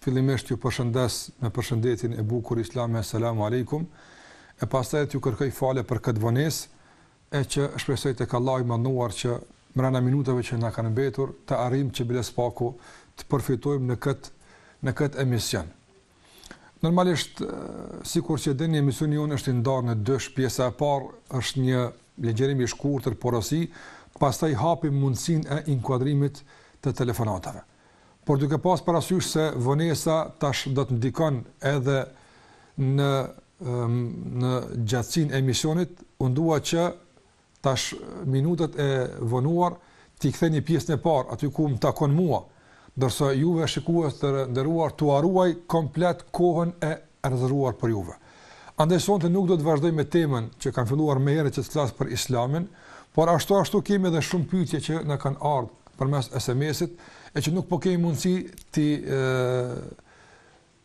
Fillimisht ju përshëndes me përshëndetjen e bukur islame Eselamu Alejkum e pastaj t'ju kërkoj falë për këtë vonesë e që shpresoj tek Allahu i Madhënuar që mrena minutave që na kanë mbetur të arrijmë që bilespaku të përfitojmë në këtë në këtë emision. Normalisht sikur që e dini emisioni jonë është i ndarë në dy pjesa e parë është një ligjërim i shkurtër porosi, pastaj hapim mundësinë e inkuadrimit të telefonatave. por duke pas parasysh se vonesa tash do të ndikon edhe në në gjatësinë e emisionit, unë dua që tash minutat e vonuar t'i kthej në pjesën e parë, aty ku më takon mua, ndërsa juve shikues të nderuar t'ua ruaj komplet kohën e e rezervuar për juve. Andaj sonte nuk do të vazhdoj me temën që kam filluar më herët që të flas për Islamin, por ashtu ashtu kemi edhe shumë pyetje që na kanë ardhur përmes SMS-it e që nuk po kemi mundësi t'u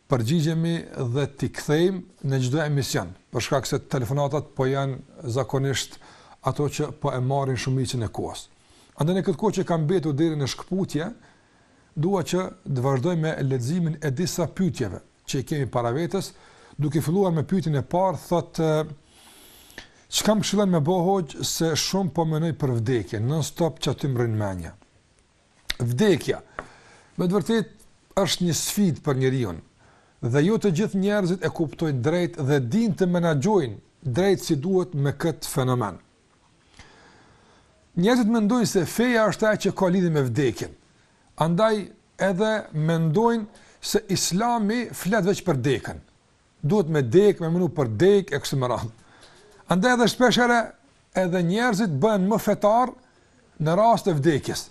përgjigjemi dhe t'i kthejmë në çdo emision, për shkak se telefonatat po janë zakonisht ato që po e marrin shumicën e kohës. Andaj në këtë kohë që ka mbetur deri në shkputje, dua që të vazhdoj me leximin e disa pyetjeve, që i kemi para vetes, duke filluar me pyetjen e parë, thotë çka më këshillon me bo hoxhë se shumë po menoj për vdekjen, non stop qaty më rrin menja. Vdekja me të vërtetë është një sfidë për njeriun dhe jo të gjithë njerëzit e kuptojnë drejt dhe dinë të menaxhojnë drejt si duhet me këtë fenomen. Njerëzit mendojnë se feja është ajo që ka lidhje me vdekjen. Andaj edhe mendojnë se Islami flet veç për dekën. Duhet me dekë, me menu për dekë e kështu me radhë. Andaj edhe shpesh herë edhe njerëzit bëhen më fetar në rast të vdekjes.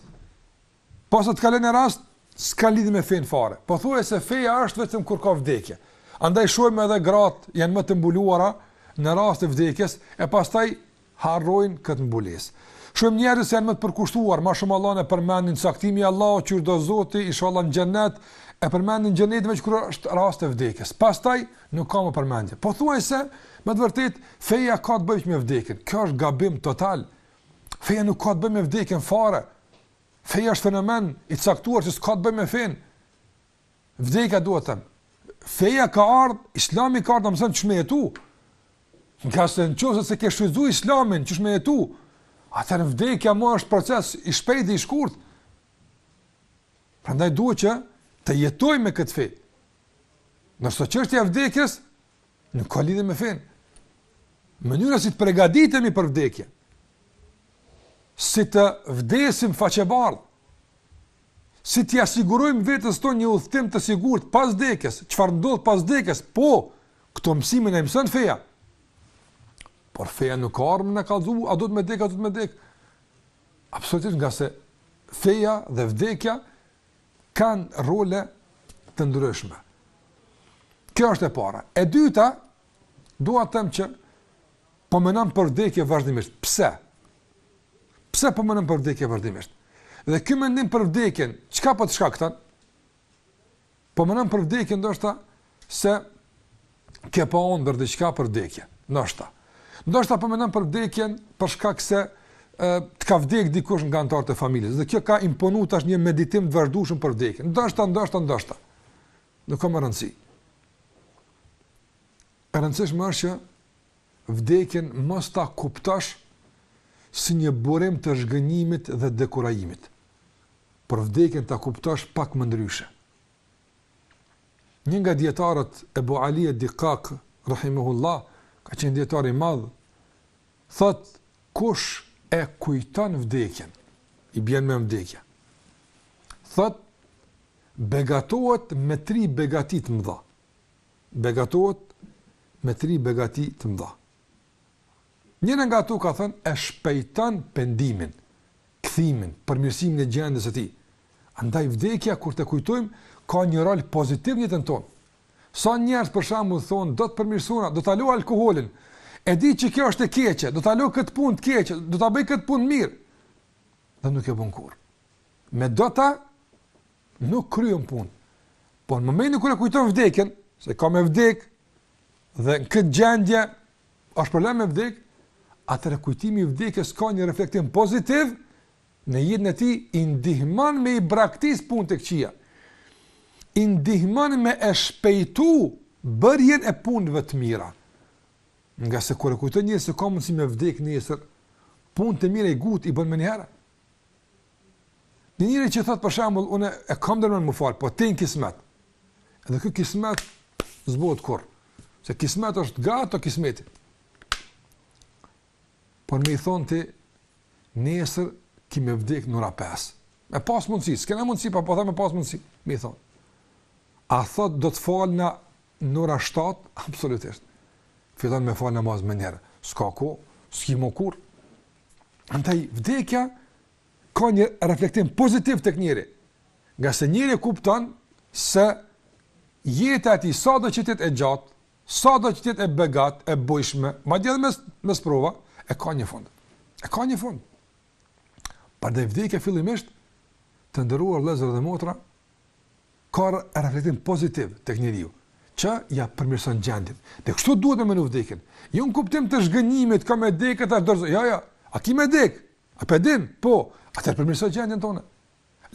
Po sa të kalon ai rast, s'ka lidhje me fenë fare. Pothuajse feja është vetëm kur ka vdekje. Andaj shohim edhe gratë janë më të mbuluara në rast të vdekjes e pastaj harrojnë këtë mbulesë. Shumë njerëz janë më të përkushtuar, ma shumë Allahun e përmendin, caktimi i Allahut që do Zoti ishalla në xhenet, e përmendin xhenetin veç kur është rast e vdekjes. Pastaj nuk ka më përmendje. Pothuajse, me të vërtetë, feja ka të bëjë me vdekjen. Kjo është gabim total. Feja nuk ka të bëjë me vdekjen fare. Feja është fenomen i caktuar që s'ka të bëjë me fenë. Vdekja due të tham. Feja ka ardhë, islami ka ardhë, mëson qysh me jetu. Ngase në qoftë se ke shfrytëzu islamin qysh me jetu, atëherë vdekja ma është proces i shpejt dhe i shkurt. Prandaj duhet që të jetojmë me këtë fe. Ndërsa çështja e vdekjes nuk ka lidhje me fenë. Mënyra si të pregaditemi për vdekje. Si të vdesim faqebardhë. Si t'ia sigurojmë vetes tonë një udhëtim të sigurt pas vdekjes? Çfarë ndodh pas vdekjes? Po, këto mësime na mëson feja. Por feja nuk ka ardh me na kallzu, a do me dek, a s'do me dek? Absolutisht ngase feja dhe vdekja kanë role të ndryshme. Kjo është e para. E dyta, dua të them që po mendon për vdekje vazhdimisht. Pse? Pse po mendon për vdekje vazhdimisht? Dhe ky mendim për vdekjen, çka po të shkakton? Po mendon për vdekjen, ndoshta, se ke pa ëndërr diçka për vdekjen, ndoshta. Ndoshta po mendon për vdekjen, për shkak se e, të ka vdek dikush nga anëtarët e familjes. Dhe kjo ka imponu tash një meditim të vazhdueshëm për vdekjen. Ndoshta, ndoshta, ndoshta. Nuk ka më rëndësi. E rëndësishme është që vdekjen mos ta kuptosh si një burim të zhgënjimit dhe dekurajimit, por vdekjen ta kuptosh pak më ndryshe. Një nga dijetarët Ebu Ali Dikak rahimehullah, ka qenë dijetar i madh, thotë kush e kujton vdekjen, i bjen n'men vdekja. Thotë begatohet me tri begati të mëdha. begatohet me tri begati të mëdha. Njëra nga ato ka thënë e shpejton pendimin, kthimin, përmirësimin e gjendjes së tij. Andaj vdekja kur ta kujtojmë ka një rol pozitiv në jetën tonë. Sa njerëz për shembull thonë do të përmirësohna, do ta lë alkoolin. E di që kjo është e keqe, do ta lë këtë punë të keqe, do ta bëj këtë punë të mirë. Dhe nuk e bën kurrë. Me do ta nuk kryen punë. Po në momentin kur e kujton vdekjen, se ka me vdek dhe në këtë gjendje është problem me vdek, atëherë kujtimi i vdekjes ka një reflektim pozitiv në jetën e tij, i ndihmon me i braktis punët e këqija. I ndihmon me e shpejtu bërjen e punëve të mira. Ngase kur e kujton njeri se ka mundësi me vdek nesër, punët e mira i ngut i bën menjëherë. Një njeri që thotë për shembull, unë e kam ndërmen me fal, po t'jen kismet. Edhe ky kismet s'bohet kurrë. Se kismet është gati kismeti. Por me i thënë ti, nesër ki me vdek në ora pesë. Me pas mundësi, s'kena mundësi, po po them me pas mundësi, me i thënë. A thotë do të fal në ora 7? Absolutisht. Fillon me fal namaz menjëherë. S'ka ku, s'ki më kur. Andaj, vdekja ka një reflektim pozitiv tek njeri, ngase njeri kupton se jeta e tij sado që t'jetë e gjatë, sado që t'jetë e begatë, e bujshme, madje edhe me s, me sprova, e ka një fund. E ka një fund. Prandaj vdekja fillimisht, të nderuar vllezër dhe motra, ka reflektim pozitiv tek njeriu, që ia përmirëson gjendjen. Dhe kështu duhet me menu vdekjen. Jo në kuptim të zhgënjimit, ka me dek e t'u dorëzoj. Jo, jo. A ki me dek? A pe din? Po. Atëherë përmirëso gjendjen tonde.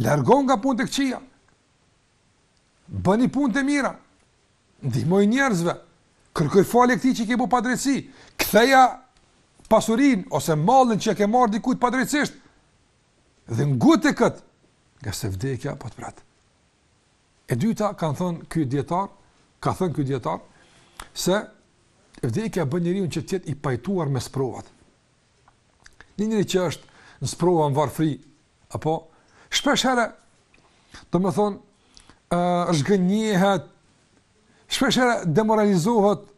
Largohu nga punët e këqija. Bëni punë të mira. Ndihmoju njerëzve. Kërkoj falje këtij që i ke bo padrejtësi. Ktheja pasurinë ose mallin që ia ke marrë dikujt padrejtësisht. Dhe ngute këtë, ngase vdekja po të pret. E dyta kanë thënë ky dijetar, ka thënë ky dijetar se vdekja bën njeriun që të jetë i pajtuar me sprovat. Një njeri që është në sprova në varfri, apo shpeshherë domethënë ë zhgënjehet shpeshherë demoralizohet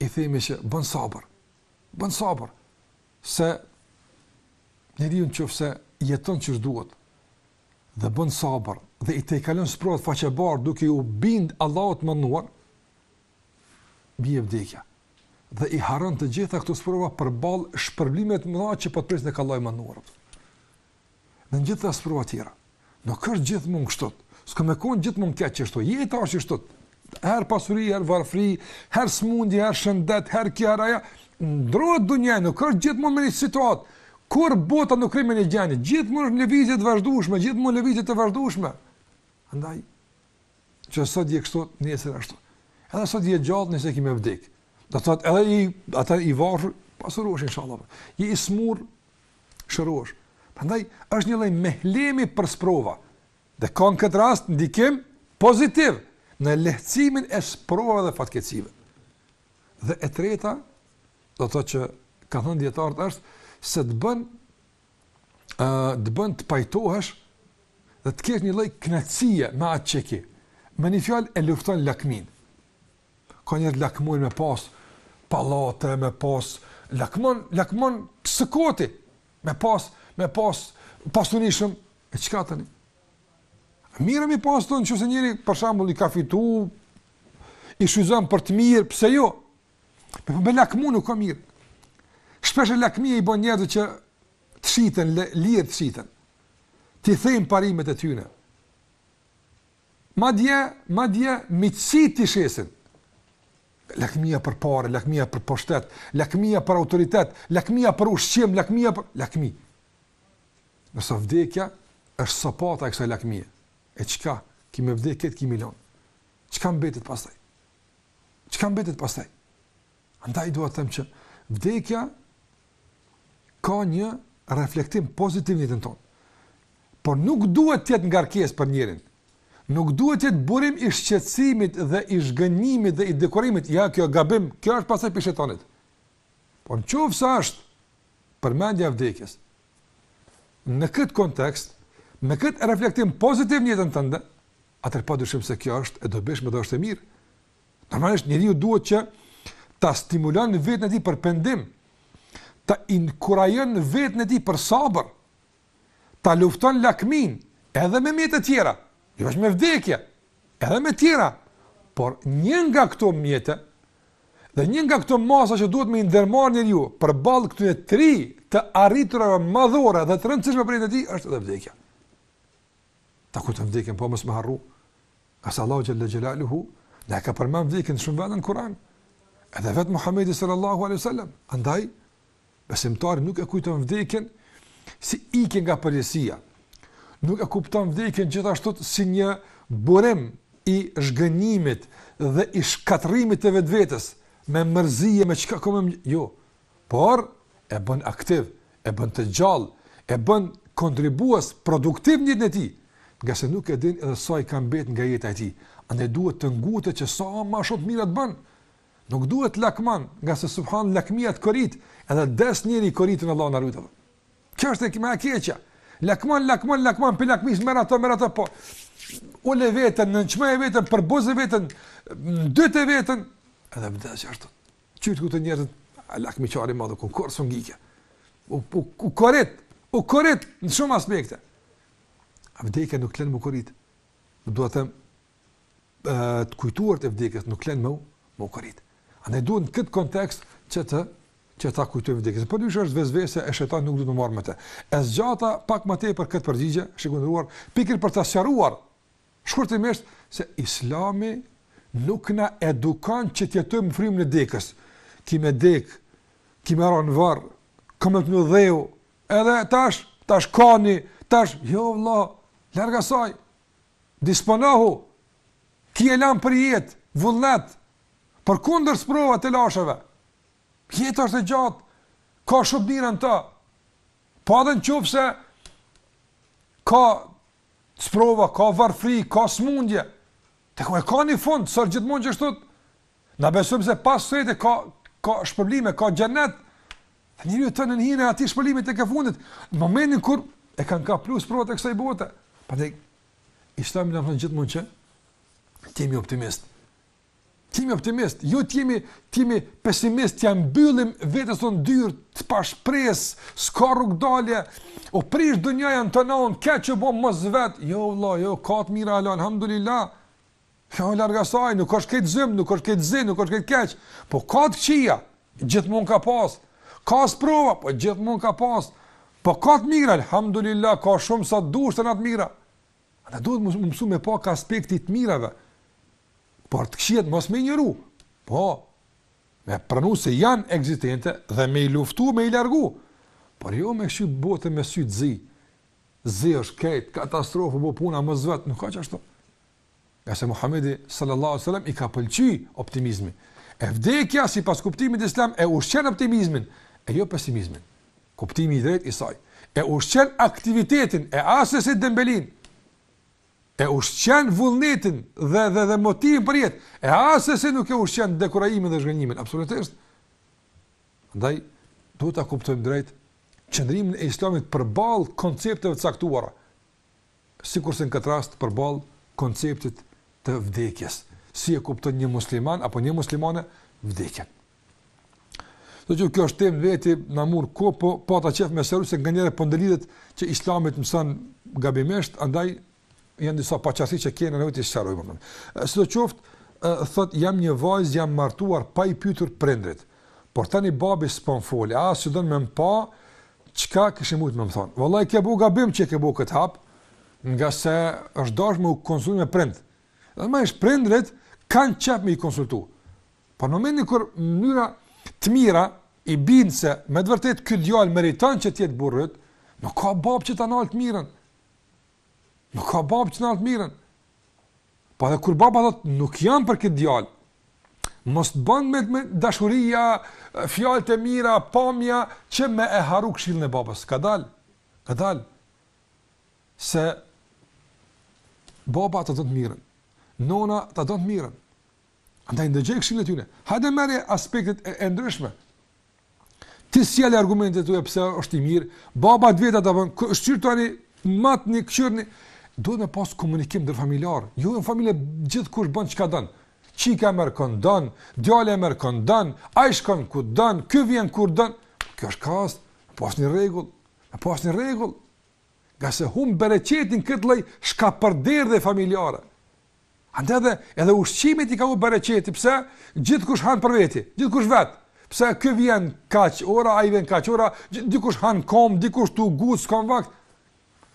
i themi që bën sabër. Bën sabër. se njeriu në qoftë se jeton qysh duhet dhe bën sabër dhe i tejkalon sprovat faqebardhë duke iu bind Allahut të Madhëruar, vjen vdekja dhe i harron të gjitha këto sprova përballë shpërblimeve të mëdha që po të presin tek Allahu i Madhëruar. Në gjitha sprovat tjera. Nuk është gjithmonë kështu. S'ka me kon gjithmonë keq kështu. Jeta është kështu. Her pasuri, her varfri, her smundje, her shëndet, her kjo her ajo. Ndrrohet dynjaja, nuk është gjithmonë në një situatë. Kurrë bota nuk rri me një gjendje, gjithmonë në lëvizje të vazhdueshme, gjithmonë lëvizje të vazhdueshme. Andaj qe sot je kështu, nesër ashtu. Edhe sot je gjallë, nesër ki me vdek. Do thotë edhe je ti i varfër pasurohesh inshallah. Je i smur, shërohesh. Prandaj është një lloj mehlemi për sprova. Dhe ka në këtë rast ndikim pozitiv në lehtësimin e sprovave dhe fatkeqësive. Dhe e treta, do të thotë që ka thënë dijetari është se të bën ë uh, të bën të pajtohesh dhe të kesh një lloj kënaqësie me atë që ke. Me një fjalë e lufton lakminë. Ka njerëz lakmojnë me pas pallate, me pas lakmon, lakmon së koti, me pas, me pas pasuni shumë, e çka tani? Mirë m'i pas, në qoftë se njeri, për shambull, i ka fitu, i shfrytëzon për të mirë, pse jo? Mirëpo me lakmu nuk ka mirë. Shpeshherë lakmia i bon njerëzit që të shiten, lirë të shiten. T'i thejnë parimet e tyne. Madje, madje miqësitë t'i shesin. Lakmia për pare, lakmia për pushtet, lakmia për autoritet, lakmia për ushqim, lakmia për lakmi. Nëse vdekja është sopata e kësaj lakmie. E çka? Ki me vdekë, këto ki me i lon. Çka mbetet pastaj? Çka mbetet pastaj? Andaj dua të them që vdekja ka një reflektim pozitiv në jetën tonë. Por nuk duhet të jetë ngarkesë për njeriun. Nuk duhet të jetë burim i shqetësimit dhe i zhgënjimit dhe i dekurajimit. Ja, kjo gabim, kjo është pasaj prej shejtanit. Por në qoftë se është përmendja e vdekjes, në këtë kontekst, me këtë reflektim pozitiv në jetën tënde, atëherë pa dyshim se kjo është e dobishme dhe është e mirë. Normalisht njeriu duhet që ta stimulon vetën e tij për pendim, ta inkurajon vetën e tij për sabër, ta lufton lakminë edhe me mjete tjera, jo veç me vdekje, edhe me tjera, por një nga këto mjete, dhe një nga këto masa që duhet me i ndërmarrë njeriu, përballë këtyre tri të arriturave madhore dhe të rëndësishme për jetën e tij, është edhe vdekja. Ta kujton vdekjen po mos me harru. As Allahu xhalla xhelaluhu, e ka përmend vdekjen shumë vende në Kur'an. Edhe vet Muhamedi sallallahu alaihi wasallam, andaj besimtari nuk e kujton vdekjen si ikje nga përgjegjësia. Nuk e kupton vdekjen gjithashtu si një burim i zhgënjimit dhe i shkatërrimit të vetvetes, me mërzi, me çka kom më... Jo, por e bën aktiv, e bën të gjallë, e bën kontribues produktiv në jetën e tij, ngase nuk e din edhe sa i ka mbetë nga jeta e tij, andaj duhet të ngutet që sa më shumë të mira të bën. Nuk duhet lakmon, ngase subhan lakmia të korit, edhe des njeri i koritun, Allahu na rujt. Kjo është më e keqja. Lakmon, lakmon, lakmon, prej lakmisë merr ato, merr ato, po ule veten, nënçmo veten, përbuze veten, ndyte veten, edhe më dashur ashtu. Kqyr këtu njerëzit, a lakmiqari i madh, kurrë s'u ngi. U u u korit, u korit në shumë aspekte. A vdekja nuk len m'u korit. Do të thotë të kujtuarit e vdekjes nuk len më m'u korit. A ne duhet në këtë kontekst që të që ta kujtojmë vdekjen. Po dysh është vesvese e shejtanit nuk duhet të merremi me të. E zgjata pak më tepër këtë përgjigje, shikues i nderuar, pikërisht për ta sqaruar Shkurtimisht, se Islami nuk na edukon që të jetojmë në frymën e dekës. Ki me dek, ki me ra në varr, ka me të nxu dheu, edhe tash, tash kani, tash, jo vla, larg asaj, disponohu, ti je lanë për jetë, vullnet, përkundër sprovave, telasheve, jeta është e gjatë, ka shumë mirë në të, po edhe në qoftë se, ka Sprova, ka varfri, ka smundje. Dhe kjo e ka një fund, s'do gjithmonë që është kështu. Na besojmë se pas saj ka, ka shpërblime, ka gjenet. Dhe njëri të në njëne atij shpërblimit tek e fundit. Në momentin kur e kanë kalu sprovat e kësaj bote. Pra edhe islami na mëson gjithmonë që të jemi optimist. Të jemi optimist, jo të jemi, të jemi pesimist, t'ia mbyllim vetes tonë dyert, të pashpresë, s'ka rrugëdalje, u prish dynjaja tanë, ka qi bo mos vet, jo vla, jo, ka të mira hala, alhamdulillah, jo larg asaj, nuk është krejt zi, nuk është krejt zi, nuk është krejt keq, po ka të këqia, gjithmonë ka pas, ka sprova, po gjithmonë ka pas, po ka të mira, alhamdulillah, ka shumë sa dush ka të mira, dhe duhet me mësu me pa aspektin e mirave, Por të këqijat mos me i injoru. Po me pranu se janë ekzistente dhe me i luftu, me i largu. Por jo me kqyr botën me sy të zi. Zi është krejt, katastrofë, u bo puna mos vet, nuk është ashtu. Ngase Muhammedi sallallahu sallam i ka pëlqy optimizmi. E vdekja sipas kuptimit islam e ushqen optimizmin, e jo pesimizmin. Kuptimi i drejt i saj. E ushqen aktivitetin, e asesi dembelinë. E ushqen vullnetin dhe dhe dhe motivin për jetë. E asesi nuk e ushqen dekurajimin dhe zhgënjimin, absolutisht. Andaj duhet ta kuptojmë drejt qëndrimin e Islamit përballë koncepteve të caktuara. Sikurse në këtë rast përballë konceptit të vdekjes. Si e kupton një musliman apo një muslimane vdekjen? Ndoshta kjo është temë në veti na mori kohë po po ta qesim serioz se nganjëherë po ndodhet që Islami të mësohet gabimisht, andaj janë disa paqasi që kanë nevojë t'i sqarojmë ato. Si të jetë, thot jam një vajzë jam martuar pa i pyetur prindrit. Por tani babi s'po fol, as nuk don me më pa çka kishe mujt me më thon. Vallai ke bu gabim që ke bu kët hap, ngase është dashur me u konsultu me prind. Dhe mandej prindrit kanë qejf me i konsultu. Por në momentin kur në mënyra të mira i bind se me të vërtetë ky djalë meriton që të jetë burrë, nuk ka bab që ta nal të mirën. Nuk ka bab që ta nal të mirën. Po edhe kur baba thot nuk jam për këtë djalë. Mos të ban me, me dashuria, fjalët e mira, pamja që me e harru këshillën e babës. Kadal. Kadal. Se baba të do të mirën. Nona të do të mirën. Andaj ndëgjoj këshillën e tyne. Hajde merre aspektet e, e ndryshme. Ti sjell argumentet tuaja pse është i mirë. Baba të vetat apo kqyrni tani matni kqyrni. Duhet me pas komunikim ndërfamiljar. Jo në familje gjithkush bën çka don. Çika merr kon don, djali merr kon don, ai shkon ku don, ky vjen kur don. Kjo është kaos. Pas një rregull, pas një rregull. Ngase hup bereqetin këtë lloj shkapërderdhje familjare. Andaj edhe edhe ushqimit i ka hup bereqeti, se gjithkush han për veti, gjithkush vetë, pse ky vjen kaq ora, ai vjen kaq ora, dikush han n'kom, dikush tu u ngut, s'kam vakt.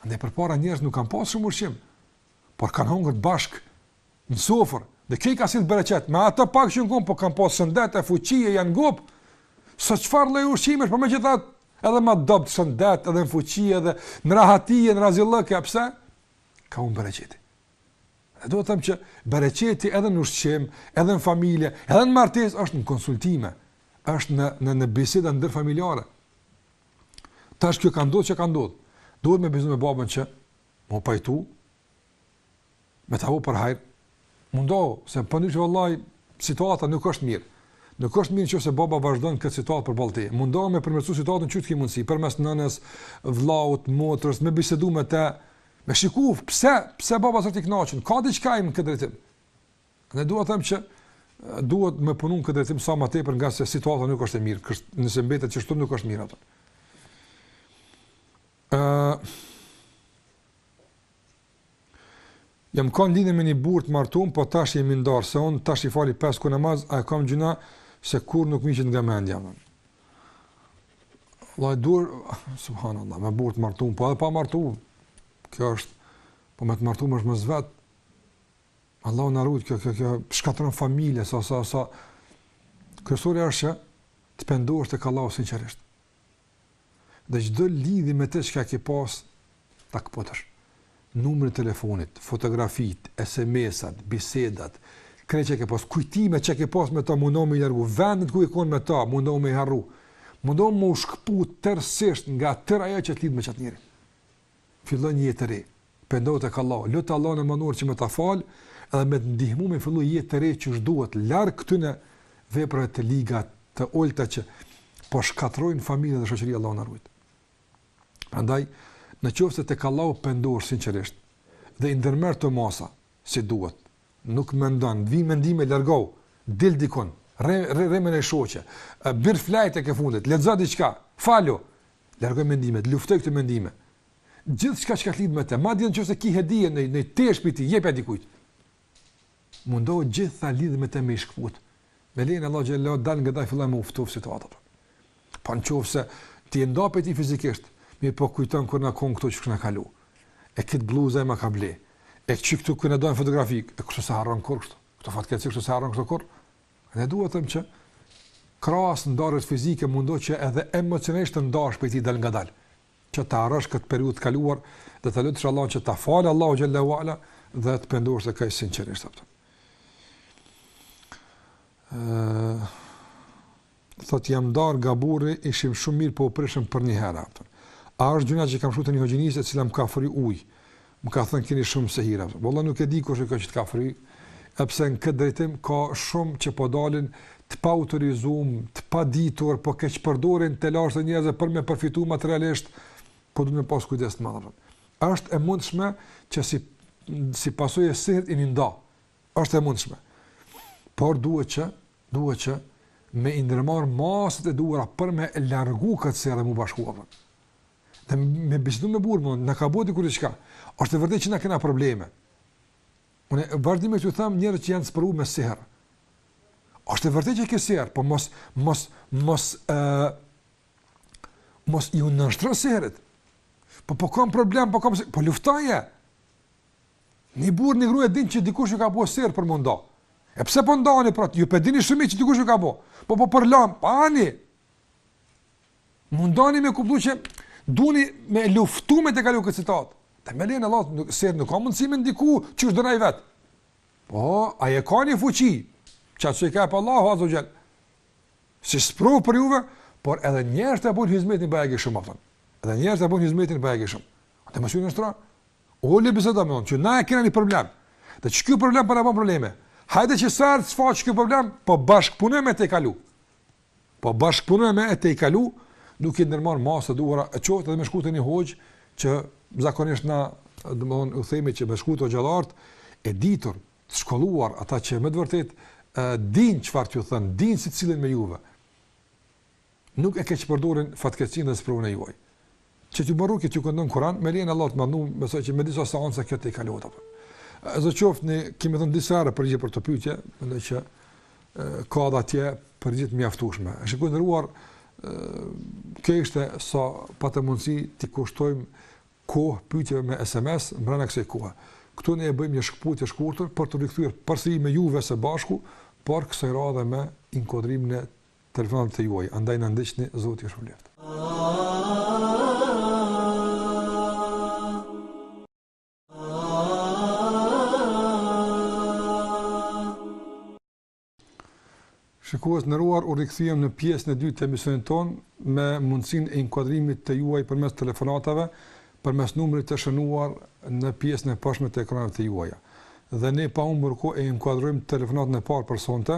Andaj përpara njerëz nuk kanë pasë shumë ushqim, por kanë hongër bashkë në sofër, Dhe kjo i ka sill bereqet. Me atë pak çka kanë, po kanë pas shëndet e fuqi e janë ngop. Sot çfarë lloj ushqimesh, po megjithatë, edhe më dobt shëndet, edhe në fuqi edhe në rahati e në rezillëk, pse? Ka hup bereqeti. E dua të them që bereqeti edhe në ushqim, edhe në familje, edhe në martesë është në konsultime, është në në në biseda ndërfamiljare. Tash kjo ka ndodhur që ka ndodhur. Duhet me bisedu me babën që me u pajtu me ta për hajr. Mundohu, se përndryshe vallahi situata nuk është mirë. Nuk është mirë nëse baba vazhdon këtë situatë përballë ti. Mundohu me përmirësu situatën qysh të ke mundsi përmes nënës, vëllaut, motrës, me bisedu me të, Me shiku, pse, pse baba s'është i kënaqun? Ka diçka në këtë drejtim. Ne dua të them që duhet me punu në këtë drejtim sa ma tepër ngase situata nuk është e mirë, kësht, nëse mbetet kështu nuk është mirë atë. Ë uh, Jam kanë në lidhje me një burrë të martuar, po tash jemi ndarë se un tash i fali pesë kohë namaz, a e kam gjynah se kurrë nuk m'hiqet nga mendja. Vlla i nderuar, subhanallah, me burrë të martum, po edhe pa martu, kjo është, po me të martum është më e zezë, Allahu na rujt, kjo, kjo, kjo, shkatrron familje, sa, sa, sa, kryesorja është që të pendohesh tek Allahu sinqerisht. Dhe çdo lidhje me të çka ki pas, Ta këputësh. Numrin e telefonit, fotografitë, esemesat, bisedat, krejt çka ke pas, kujtimet çka ke pas me ta mundohu me i largu, vendet ku ke qenë me ta mundohu me i harru. Mundohu me u shkëput tërësisht nga tërë ajo që të lidh me çat njeri. Fillo një jetë të re. Pendohu tek Allahu, lut Allahun e Madhëruar që me ta fal edhe me të ndihmu me fillu jetë të re qysh duhet, larg këtyne veprave të liga, të ulëta që po shkatërrojnë familjen dhe shoqërinë, Allahu na ruajt. Prandaj, në qoftë se tek Allahu pendohesh sinqerisht dhe i ndërmerr këto masa si duhet, nuk mendon, të vijnë mendime largohu, dil dikun, rri rri me ndonjë shoqe, bjer flejt tek e fundit, lexo diçka, falu, largoji mendimet, luftoji këto mendime. Gjithçka çka të lidh me të, madje nëse ki hedije ndonjë tesh pi tij, jepja dikujt. Mundohu gjitha lidhjet me të me i shkëput. Me lejen e Allahut xhele, dalëngadalë fillon me u ftof situata. Pa po në qoftë se ti je nda prej tij fizikisht, mirëpo kujton kur kena konë këtu, qe kur kena kalu. E këtë bluzë ai ma ka ble. E qe këtu kur kena dal n'fotografi, e kështu s'e harron kurrë kështu. Këtu fatkeqësisht s'e harron kështu kurrë. Dhe duhet të them që krahas ndarjes fizike mundohu që edhe emocionalisht të ndahesh prej tij dalëngadalë. që ta harrosh këtë periudhë të kaluar dhe ta lutesh Allahun që ta falë Allahu xhele ve ala dhe të pendohesh tek Ai sinqerisht, a kupton. Thotë jam darë nga burri, ishim shumë mirë po u prishëm përnjëherë, a kupton. A është gjynah që kam shku te një hoxhinicë e cila më ka fry ujë, Më ka thënë keni shumë sehira. Valla nuk e di kush e ka që të ka fry, sepse në këtë drejtim ka shumë që po dalin të paautorizum, të paditur, po keqpërdorin telashet e njerëzve për me përfitu materialisht, po duhet me pas kujdes të madh. Ashtë e mundshme që si, si pasojë e sihrit jeni nda, ashtë e mundshme. Por duhet që, duhet që me i ndërmarrë masat e duhura për me largu këtë sihr dhe m'u bashku, a kupton. Dhe me bisedu me burrin, na ka bo dikush diçka. Është e vërtetë që na kena probleme. Unë vazhdimisht ju them njerëzve që janë sprovu me sehr. Është e vërtetë që ke sehr, po mos mos mos ë uh, mos iu nënshtro sihrit. Po po kam problem, po kam sihr. Po luftaje. Një burrë, një grua e din që dikush ju ka bo sihr për me u nda. E pse po ndani, pra, ju pe dini shumë që dikush ju ka bo. Po po përlahem, pa ani. Mundoni me kuptu që duni me luftu me tejkalu këtë situatë. Dhe me lejen e Allahut, nuk, se nuk ka mundësi me ndiku qysh don ai vetë. Po, ai e ka një fuqi, që atë ia ka jep Allahu azze ve xhel. Si sprovë për juve, por edhe njerëzit i bojnë hizmetin baja shumë, a kupton. Edhe njerëzit i bojnë hizmetin baja shumë. Ata më shumë nënshtrohen. O, le biseda me unë, që na e kena një problem. Dhe që ky problem po na bon probleme. Hajde që sa herë të shfaqet ky problem, po bashkëpunojmë me e tejkalu. Po bashkëpunojmë me e tejkalu, duke i ndërmarrë masat e duhura, e qoftë edhe me shku te një hoxhë që zakonisht na, domethon, u themi që me shku te hoxhallarët e ditur, të shkolluar, ata që me të vërtetë e dinë çfarë t'ju thonë, dinë si të sillen me juve. Nuk e keqpërdorin fatkeqësinë dhe sprovën e juaj. Që t'ju bën rukje, t'ju këndon Kur'an, me lejen e Allahut të Madhëruar, besoj që me disa seanca kjo tejkalohet apo. Sidoqoftë ne kemi dhënë disa herë përgjigje për këtë pyetje, mendoj që ka edhe atje përgjigje të mjaftueshme. Shikues të nderuar, kjo ishte sa patëm mundësi t'u kushtojmë kohë pyetjeve me SMS mbrenda kësaj kohe. Këtu ne e bëjmë një shkëputje të shkurtër për t'u rikthyer përsëri me juve së bashku, por kësaj radhe me inkuadrim në Telefonatave të juaja, andaj na ndiqni, Zoti ju shpëlbeftë. Shikues të nderuar, u rikthyem në pjesën e dytë të emisionit tonë me mundësinë e inkuadrimit të juaj përmes telefonatave, përmes numrit të shënuar në pjesën e poshtme të ekraneve të juaja. Dhe ne pa humbur kohë e inkuadrojmë telefonatën e parë për sonte,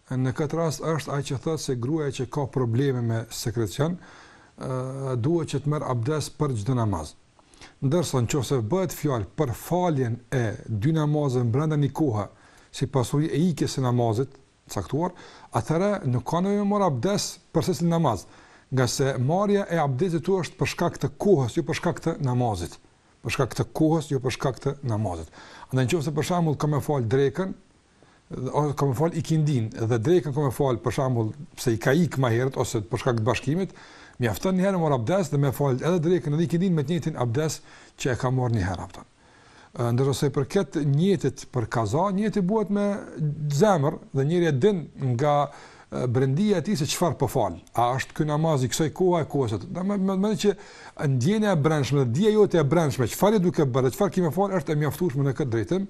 Në këtë rast është ai që thotë se gruaja që ka probleme me sekrecion, duhet që të merr abdes për çdo namaz. Ndërsa nëse bëhet fjalë për faljen e dy namazeve brenda një kohe, si pasojë e ikjes së namazit të caktuar, atëherë nuk ka nevojë të marrë abdes për secilin namaz, ngase marrja e abdestit këtu është për shkak të kohës, jo për shkak të namazit, për shkak të kohës, jo për shkak të namazit. Andaj në qoftë se për shembull ka me fal drekën, ose ka me fal ikindinë dhe drekën ka me fal për shembull pse i ka ik më herët ose për shkak të bashkimit, mjafton një herë me marr abdes dhe me fal edhe drekën edhe ikindin me të njëjtin abdes që e ka marr një herë mjafton. Ndërsa se për këtë nijetit për kaza, nijeti bëhet me zemër dhe njeri e din nga brendia e tij se çfarë po fal. A është ky namaz i kësaj kohe apo kohës atë? Do të thotë që ndjenja e brendshme, dija jote e brendshme, çfarë duke bërë, çfarë ki me fal është e mjaftueshme në këtë drejtim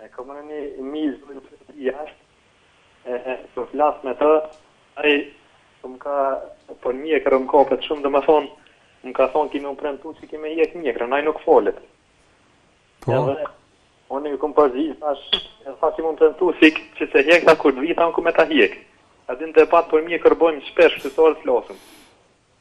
E kam në një nip në shtëpi jashtë, e, e po flas me të, ai po më ka po mjekër m'kapet shumë, domethënë më ka thonë ki me m'premtu që ki me hjek mjekrën, ai nuk folet. Po. Edhe, unë i kom përzi, thash, e thash ti më premtu si që s'e hjek ta kur të vita, unë kom me ta hjek. A din debat për mjekër bojmë shpesh, shqytarët flasëm.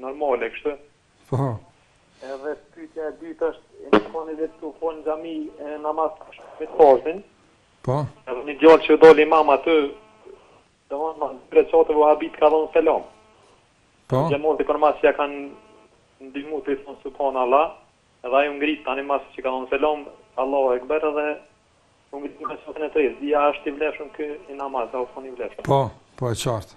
Normale kështu. Po. Edhe pyetja e dytë është, e një kanë edhe këtu po në xhami namaz të shkurtimit të farzin. Po. Edhe një djalë që u doli imam aty, domon ma dy rekate u habit ka dhënë selam. Po. Xhamati përmas ia kanë ndihmu tu i thonë subhanallah, edhe ai u ngrit tani masi që ka dhënë selam, Allahu Ekber edhe u ngrit në kasën e tretë. Dhe a është i vlefshëm ky namaz, apo s'osht i vlefshëm. Po, po e qartë.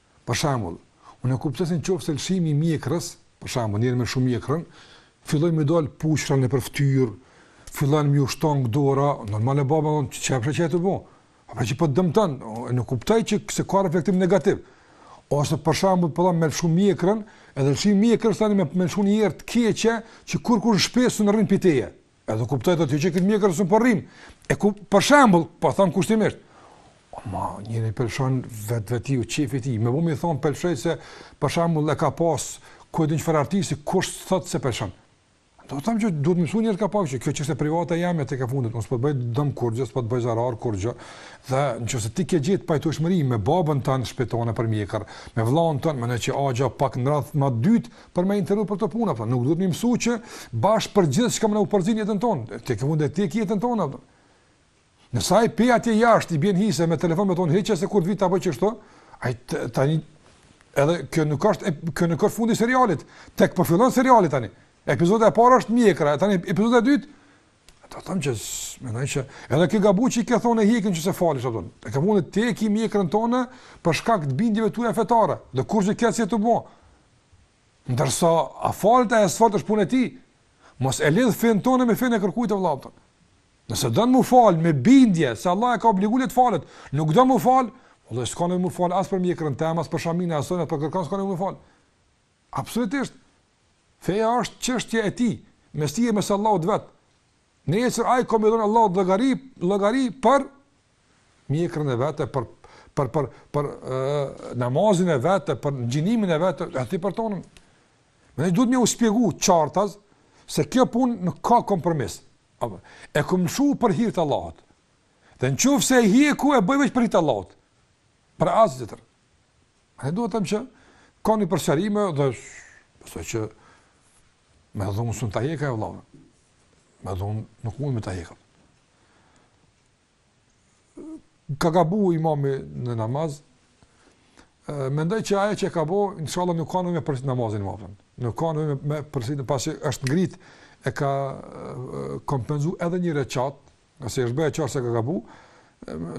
Për shembull, unë e kuptoj në qoftë se lëshimi i mjekrës, për shembull, njeri me lëshu mjekrën, fillon me dalë puçra nëpër fytyrë, fillon me iu shtangë dora, normale baba thon çka po çka të bon. Apo çka po të dëmton, unë nuk kuptoj që se ka reflektim negativ. Ose për shembull, po me lëshu mjekrën, edhe lëshimi i mjekrës tani me lëshu një erë të keqe që kurrkush në shtëpi s'un rrin pi teje. Edhe kuptoje ti që këtë mjekër s'un po rrimë. E ka, për shembull, po thonë kushtimisht, ama, njeri e lshon vetë veti, qefi i tij, me bu mi thonë po e lshoj se, për shembull, e ka pas, ku e di çfar artisti, kush të thotë pse e lshon. Do të thom që duhet m'u msu njerz ka pak që, kjo që është e privata e jemja, tek e fundit, unë s'po të bëj dëm kurgjë, s'po të bëj zarar kurgjë, dhe në qoftë se ti ke gjithë papajtueshmëri me babën tën shpetonë për mjekër, me vllanë tën, menxi që axha pak në radhë të dytë, për m'u interesu për këto punë, po, nuk duhet m'u msu që bash për gjithçka me u përzi n'jetën tonë, tek e fundit te jetën tonë, për. nëse aj pe atje jashtë i bjen hise me telefonin tonë heqe se kur të vitë të bëjë që shto, ai tani, edhe kjo nuk është, kjo nuk është fundi i serialit, tek po fillon po seriali tani, epizoda e parë është mjekra, tani epizoda e dytë, Do të them që mendoj që edhe ke gabu që i ke thonë hike që se fal sot. E ka vëllau, ti e ki mjekrën tonë për shkak të bindjeve tua fetare. Do kurrë që kjo si të bë. Ndërsa, a falet a s'falet është punë e tij, mos e lidh fenë tonde me fenë e kërkujt e vllaut tën. Nëse don m'u falë me bindje, se Allah e ka obligu, le të falet, nuk don m'u falë, vëllai s'ka m'u falë as për mjekrën tën as për shamine, as për kërkan s'ka m'u falë. Absolutisht, feja është çështje e tij, mes tij e mes Allahut vetë. Nesër ai ka me i dhënë Allahut llogari, llogari për mjekrën e vetë, për, për, për, për e, namazin e vetë, për agjërimin e vetë, e ti për tonden. Me njerz duhet me u spjegu qartaz, se kjo pun nuk ka kompromis. Apo, e kum lshu për hir të Allahut. Dhe në qoftë se e heki, e heku, e bëj veç për hir të Allahut. Për asgjë tjetër. Medemek do të thom që tani përshpëritje dhe s'di çka Me dhunë s'un ta hekë vëllau. Me dhunë nuk mund me ta hekë. Ka gabu imami në namaz, mendoj që ajo që ka bo, inshallah nuk kanë me përsit namazin më apet. Nuk kanë me, me përsit, pasi është ngrit e ka kompensu edhe një reqat, nëse është bë e qartë se ka gabu,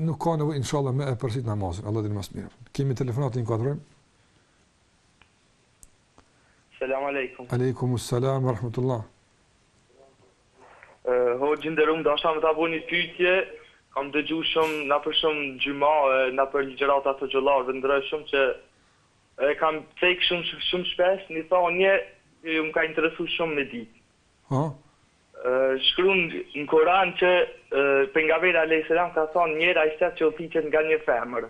nuk ka nevoj, inshallah, me e përsit namazin, Allahu e din ma s'miri. Kemi telefonat ta inkuadrojmë? Selam alejkum. Alejkum selam ve rahmetullah. Hoxhë i nderuam, deshta me ta bëj një pyetje, kam dëgju shum nëpër shum xhuma e nëpër ligjërata të hoxhallarëve t'ndryshëm që e kan cek shum shum shpesh një thanje që më ka interesu shum me dit. Po. Shkruan në Kuran që pejgamberi alejhi selam ka thënë mjerë ai shtet që udhëhiqet nga një femër.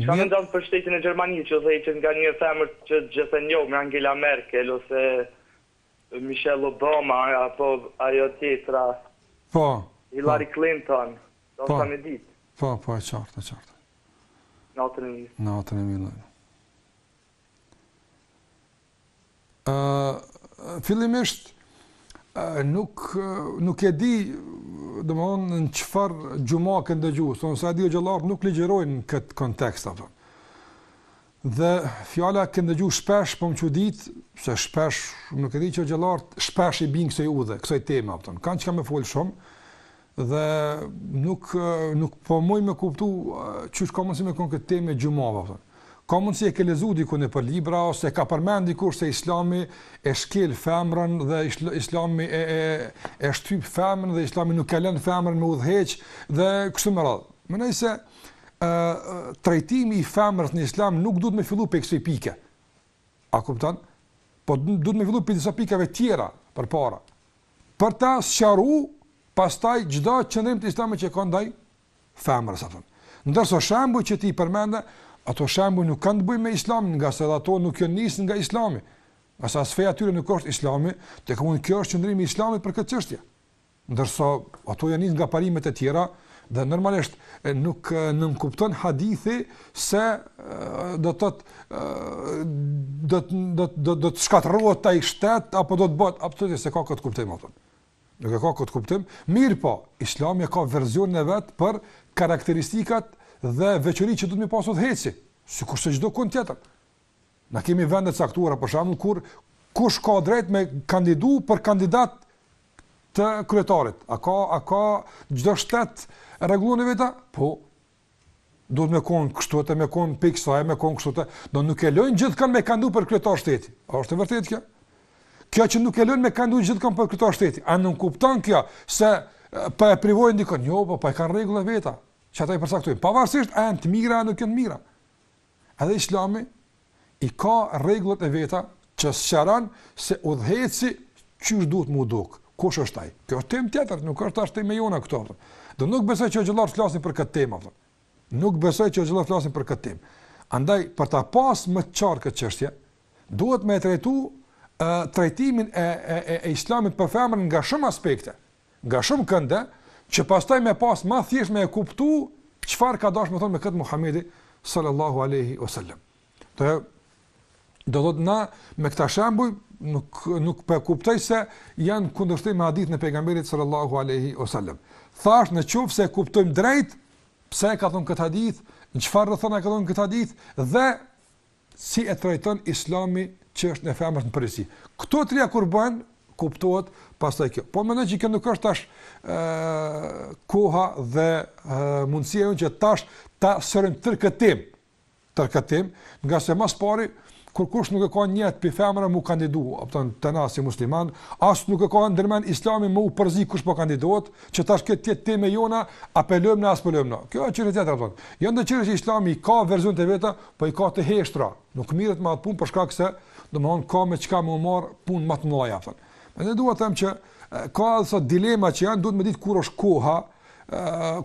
Çfarë mendon për shtetin e Gjermanisë që udhëhiqet nga një femër që gjithë e njohim Angela Merkel ose Michelle Obama apo ajo tjetra po, Hillary po. Clinton desh po. ta me ditë po, po e qartë, e qartë natën e mirë natën e mirë Ë fillimisht nuk nuk e di domthon në çfarë xhuma ka ndëgjuar, thonë se hoxhallarët nuk ligjërojnë në kët kontekst, a kupton. Dhe fjala ke ndëgju shpesh po më çudit se shpesh nuk e di që hoxhallarët shpesh i bin kësaj udhe, kësaj teme, a kupton. Kan çka me fol shumë Dhe nuk nuk po muj me kuptu çysh ka mundësi me kon kjo temë e xhumave thonë. Ka mundësi e ke lexuar diku nëpër libra ose ka përmend diku se Islami e shkel femrën dhe Islami e e e shtyp femrën dhe Islami nuk e lën femrën me udhëheq dhe kështu me radhë. Mendoj se ë trajtimi i femrës në Islam nuk duhet me fillu prej kësaj pike. A kupton? Po duhet me fillu prej disa pikave tjera përpara. për ta sqaru pastaj çdo qëndrim të islamit që ka ndaj femrës, a kupton. Ndërsa shembujt që ti përmende, ato shembuj nuk kanë të bëjnë me islamin, ngase ato nuk janë nis nga islami. As as feja e tyre nuk është islami, të themi kjo është qëndrimi i islamit për këtë çështje. Ndërsa ato janë nis nga parimet e tjera, Dhe normalisht nuk nënkupton hadithi se do të do të do të do të shkatërrohet ai shtet apo do të bëhet absolutisht s'e ka këtë kuptim, a kupton. Nuk e ka këtë kuptim. Mirëpo, Islami e ka versionin e vet për karakteristikat dhe veçoritë që duhet me i pas udhëheqësi, sikurse çdokund tjetër. Na kemi vende të caktuara për shembull kur kush ka drejt me kandidu për kandidat të kryetarit. A ka, a ka çdo shtet rregullat e veta? Po, duhet me konë kështu duhet me konë pikës saj, me konë kështu të, do nuk e lojnë gjithkan me kandu për kryetar shteti. A është e vërtet kjo? Kjo që nuk e lënë me kandu gjithkan për kryetar shteti. A nënkupton kjo se po e privojnë dikon? Jo, po po i kanë rregullat e veta që ata i përcaktojnë. Pavarësisht a janë të mira apo nuk janë të mira. Edhe Islami i ka rregullat e veta që sqaron se udhëheqësi qysh duhet m'u duk, kush është ai. Kjo është temë tjetër, nuk është tash tema jonë këtu. Dhe nuk besoj që hoxhallarët flasin për këtë temë. Nuk besoj që hoxhallarët flasin për këtë temë. Andaj për ta pas më të qartë këtë çështje, duhet me e trajtu trajtimin e e e, e islamit për femrën nga shumë aspekte. Nga shumë kënde, që pastaj me pas ma thjesht me e kuptu, çfarë ka dash me thonë me këtë Muhammedi, sallallahu aleyhi o sallam. Domethënë, me këta shembuj, nuk, nuk po kuptoj se janë n'kundërshtim me hadithin e pejgamberit, sallallahu aleyhi o sallam. Thash në qoftë se e kuptojmë drejt, pse ka thonë këtë hadith, në çfarë rrethana ka thonë këtë hadith, dhe Si e trajton Islami çështjen e femrës në përgjithësi? Këto treja kur bëhen, kuptohet pastaj kjo. Po mendoj që kjo nuk është tash ë koha dhe ë mundësia jonë që tash ta sqarojmë tërë këtë tërë këtë ngase më së pari kurkush nuk e ka nijetin për femra mu kandidu, apo thotë na si musliman, as nuk e ka ndërmend Islami mu përzi kush po kandidohet, që tash kjo të jetë temë e jona, apelojmë na, s'apelojmë na. Kjo është çështje tjetër, apo thotë. Janë do çështje që Islami ka verzionet të veta, po i ka të heshtra, nuk mirret me atë punë për shkak se domethënë ka me çka me u marrë punë më të mëdha thotë. Prandaj dua të them që ka edhe disa dilema që janë, duhet me ditë kur është koha,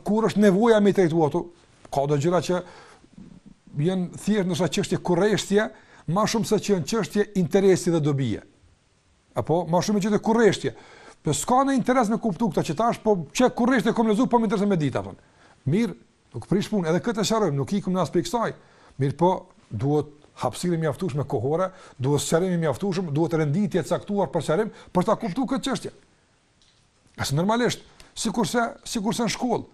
kur është nevoja me i trajtu ato. Ka do gjëra që janë thjesht ndoshta çështje kurreshtje, më shumë se që janë çështje interesi dhe dobie. Apo më shumë çështje kurreshtje. Po s'ka në interes me kuptu këta që tash po qe kurreshtje kom lexu po më intereson me ditë ato. Mirë, Nuk prish punë, edhe këtë e sqarojmë, nuk ikim na as prej kësaj, mirëpo duhet hapësirë e mjaftushme kohore, duhet sqarim i mjaftushëm, duhet renditje e caktuar për sqarim, për ta kuptu këtë çështje. E se normalisht, sikurse, sikurse në shkollë,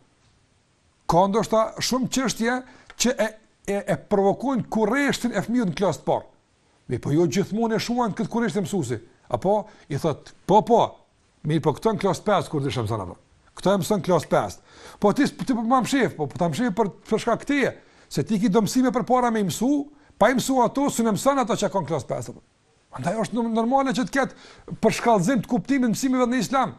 ka ndoshta shumë çështje që e, e, e provokojnë kurreshtjen e fëmijës në klasë të parë. Mirëpo jo gjithmonë e shuan këtë kurreshtje mësuesi. Apo i thot, po po. Mirëpo këto në klas 5 kur t'i mësojsh apo. Këto e mëson klas 5. Po ti ti po më mshef, po po ta mshef për për shkak të këtij. Se ti ki do mësime përpara me i mësu, pa i mësu ato s'mun i mëson ato që kanë klas 5. Andaj është normale që të ketë përshkallëzim të kuptimit të mësimeve në Islam.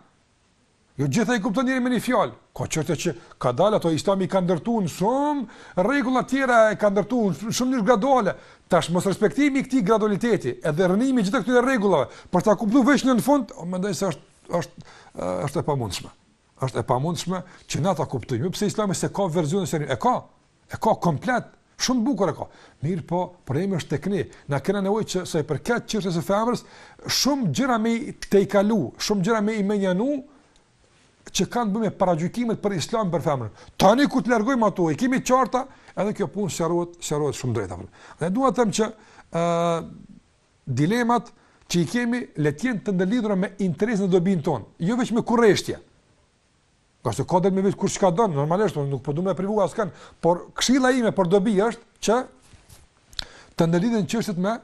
Jo gjitha i kupton njeri me një fjalë. Ka çështje që kadalë ato Islami i ka ndërtuar në shumë rregulla të tjera e ka ndërtuar në shumë mënyrë graduale. Tash mosrespektimi i këtij gradualiteti, edhe rrënimi i gjitha këtyre rregullave, për ta kuptuar veç në fund, mendoj se është është është e pamundshme. Është e pamundshme që na ta kuptojmë, jo pse Islami s'e ka versionin e sqarimin, e ka, E ka komplet, shumë bukur e ka. Mirëpo, problemi është tek ne. Na kena nevojë që sa i përket çështjes së femrës, shumë gjëra me i tejkalu, shumë gjëra me i menjanu që kanë bënë paragjykimet për Islamin për femrën. Tani kur t'i largojmë ato, i kemi të qarta, edhe kjo punë sqarohet, sqarohet shumë drejt apo. Dhe dua të them që ë uh, dilemat që i kemi le të jenë të ndërlidhura me interesin e dobinë tonë, jo veç me kurreshtje. Ka secili drejt me vet kur çka don, normalisht unë nuk po dua ta privoj askën, por këshilla ime për dobi është që të ndërlidhen çështjet me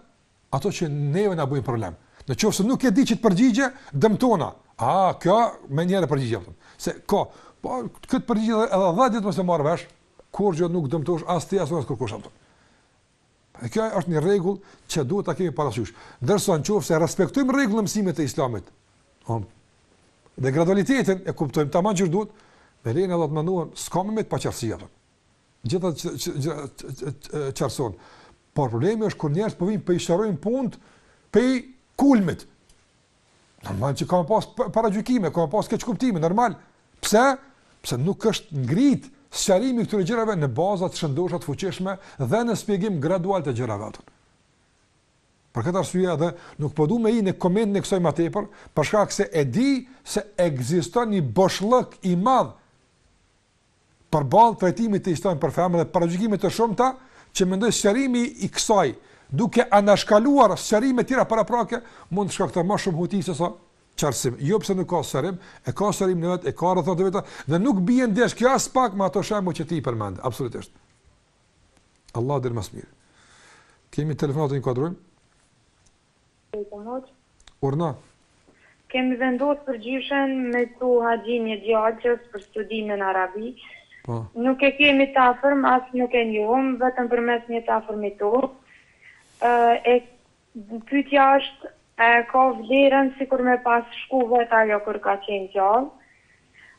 ato që neve na bëjnë problem. Në qoftë se nuk e di qit përgjigje, dëmtohna. Ah, kjo më nevojitet përgjigje apo. S'e ka, po këtë përgjigje edhe 10 ditë mos e marrsh vesh, kurrgjë nuk dëmtohesh as ti as unë as kurkush apo. Dhe kjo është një rregull që duhet ta kemi parasysh. Ndërsa në qoftë se respektojmë rregullën e mësimit të Islamit, um, dhe gradualitetin e kuptojmë tamam qysh duhet, me lejen e Allahut mendoj, s'ka me mbet paqartësia. Gjithë ato qartëson. Por problemi është kur njerëz po vijnë po i shikojnë punët prej kulmit. Normal që ka me pas paragjykime, ka me pas keqkuptime, normal. Pse? Pse nuk është ngrit sqarimi i këtyre gjërave në baza të shëndosha të fuqishme dhe në shpjegim gradual të gjërave ato. Për këtë arsye edhe nuk po du me hi në komentin e kësaj më tepër, për shkak se e di se ekziston një boshllëk i madh Përballë trajtimit të historisë për femra dhe paragjykimeve të shumta, që mendoj sqarimi i kësaj, duke anashkaluar sqarime të tjera paraprake, mund të shkaktojë më shumë huti sesa qartësim. Jo pse nuk ka sqarim, e ka sqarimin e vet, e ka rrethanat e veta dhe nuk bie ndesh kjo aspak me ato shembuj që ti i përmend. Absolutisht. Allahu e di më së miri. Kemi telefonatë të inkuadrojmë? Selam hoxh. Urdhno. Kemi vendosë për gjyshen me çu haxhin një djalë që është për studime në Arabi. Po. Nuk e kemi të afërm as nuk e njohim, vetëm përmes një të afërmit tonë. Ë e pyetja është a e ka vlerën sikur me pas shku vet ajo kur ka qenë gjallë?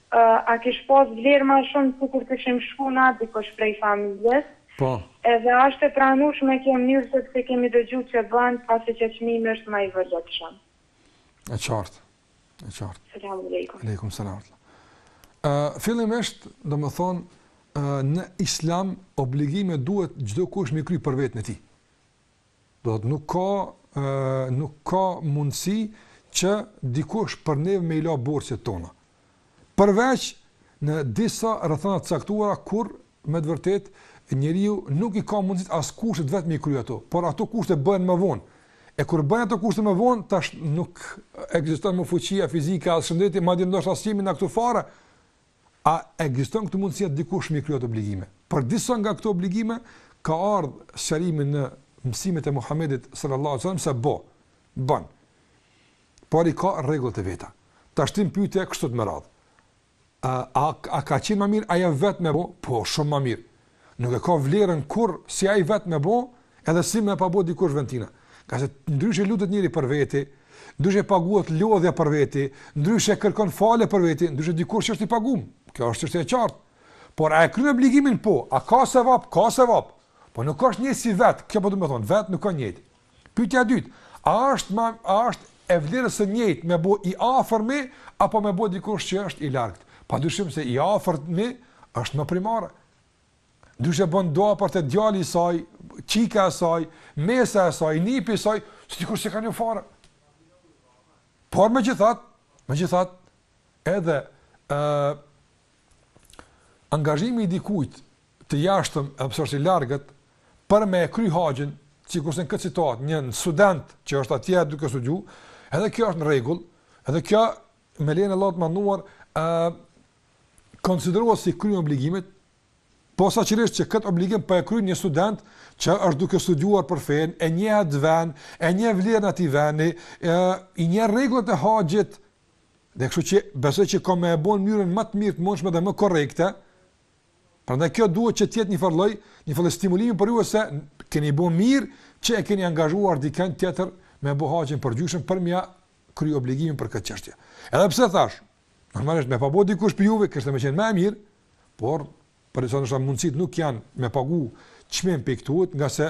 A kish pas vlerë ma shumë sikur të kishim shku na dikush prej familjes? Po. Edhe asht e pranushme kjo mënyrë sepse kemi dëgju që bëhen pasi që çmimi është më i volitshëm. E qartë. E qartë. Selam alejkum. Alejkum selam wa rahmetullah. Ë fillimisht, domethënë, ë në Islam obligimet duhet çdokush m'i kry për veten e tij. Domethënë nuk ka ë nuk ka mundësi që dikush për neve me i la borxhet tona. Përveç në disa rrethana të caktuara kur me të vërtet njeriu nuk i ka mundësit as kushtet vet m'i kry ato, por ato kushte bëhen më vonë. E kur bëhen ato kushte më vonë, tash nuk ekziston më fuqia fizike as shëndeti, madje ndoshta as jemi na këtu fare. A ekziston këtu mundësia dikush m'i kry ato obligime? Për disa nga këto obligime ka ardhur sqarimi në mësimet e Muhamedit sallallahu alaihi wasallam se po, bën. Por i ka rregullat e veta. Tash t'i marrim pyetjet kështu të me radhë. A, a, a ka qenë më mirë ajo vet me bo? Po, shumë më mirë. Nuk e ka vlerën kurr si ai vet me bë, edhe si me ta bë dikush n'vend tina. Ka, se ndryshe lutet njeri për veti, ndryshe paguhet lodhja për veti, ndryshe kërkon falje për veti, ndryshe dikush që është i pagum. Kjo është çështje e qartë. Por a e kryen obligimin po? A ka sevap? Ka sevap. Po nuk është njëjtë si vet. Kjo po domethënë, vet nuk ka njëjtë. Pyetja e dytë, a është ma, a është e vlerës së njëjtë me bo i afërmi apo me bo dikush që është i largët? Pa dyshim se i afërmi është ma primare. Dyshe bon dua për te djali i saj, çika e saj, mesa e saj, nipi i saj, se dikush që s'e ka njoft fare. Por megjithatë, megjithatë, edhe uh, angazhimi i dikujt të jashtëm e person i largët për me e kry haxhin, sikurse në këtë situatë një student që është atje duke studiu, edhe kjo është në rregull, edhe kjo me lejen e Allahut të madhëruar ë konsiderohet si kryerje e obligimit, posaçërisht që këtë obligim për po e kryen një student që është duke studiuar për fenë, e njeh atë ven, e njeh vlerën e atij veni, e, i njeh rregullat e haxhit, dhe kështu që besoj që ka me e bon në mënyrën më të mirë të mundshme dhe më korrekte, Prandaj kjo duhet që të jetë një farë lloj, një farë lloj stimulimi për ju se keni bën mirë që e keni angazhuar dikën tjetër me bo haxhin për gjyshin për me ia kry obligimin për këtë çështje. Edhe pse thashë, normalisht me pas bo dikush prej juve kishte me qenë më e mirë, por po e thoni se mundësitë nuk janë me pagu çmim prej këtu, ngase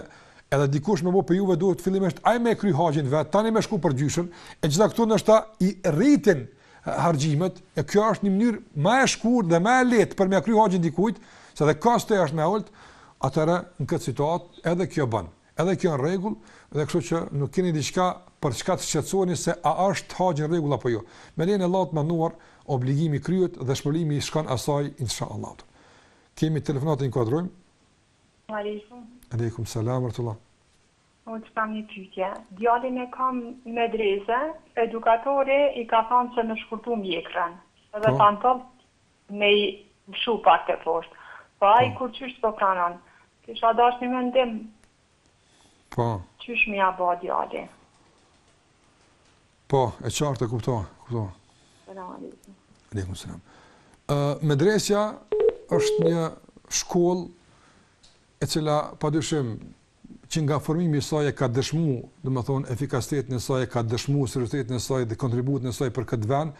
edhe dikush me bo prej juve duhet fillimisht ai me kry haxhin vet, tani me shku për gjyshin, e gjitha këto ndoshta i rritin harxhimet, e kjo është një mënyrë më e shkurtër dhe më e lehtë për me ia kry haxhin dikujt, se dhe kostoja është më e ulët, atëherë në këtë situatë edhe kjo bën. Edhe kjo në rregull, dhe kështu që nuk keni diçka për çka të shqetësoheni se a është haxhi në rregull apo jo. Me lejen e Allahut të madhëruar, obligimi kryhet dhe shpërblimi i shkon asaj inshallah. Kemi telefonatë, e inkuadrojmë. Aleikum. Aleikum selam ورحمة Hoxhë kam një pytje, djalin e kam n'medrese, edukatori i ka thanë se me shkurtu mjekrën, edhe pantollët me i lshu pak te poshtë, po ai kurrqysh spo pranon, kisha dashtë një mendim qysh me ja ba djali. Po, e qartë e kuptova, e kuptova. Selam alejkum. Alejkum selam. Ë medresja është një shkollë e cila padyshim që nga formimi i saj e ka dëshmu, do me thonë, efikasitetin e saj, e ka dëshmu seriozitetin e saj dhe kontributin e saj për këtë ven,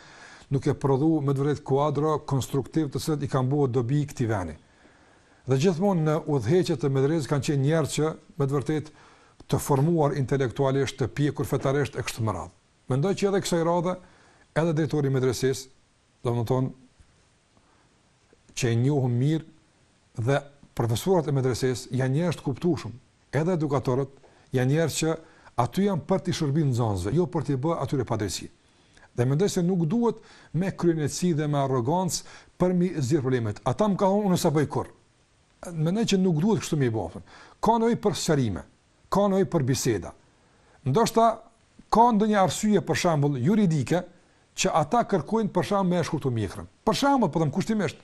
duke prodhu me të vërtetë kuadro konstruktivë të cilët i kanë bo dobi këtij veni. Dhe gjithmonë në udhëheqje të medresesë kanë qenë njerëz që me të vërtetë të formuar intelektualisht, të pjekur fetarisht e kështu me radhë. Mendoj që edhe kësaj radhe, edhe drejtori i medresesë, do me thonë, që e njohim mirë dhe profesorët e medresesë janë njerëz të kuptueshëm, edhe edukatorët janë njerëz që aty janë për t'i shërby nxënësve, jo për t'i bo atyre padrejtësi. Dhe mendoj se nuk duhet me kryeneçësi dhe me arrogancë për me i zgjidh problemet. Ata më kanë unë sa bëj kur. Mendoj që nuk duhet kështu me u bo. Ka nevojë për sqarime. ka nevojë për biseda. Ndoshta ka ndonjë arsye për shembull juridike që ata kërkojnë për shembull me e shkurtu mjekrën. Për shembull, po them kushtimisht,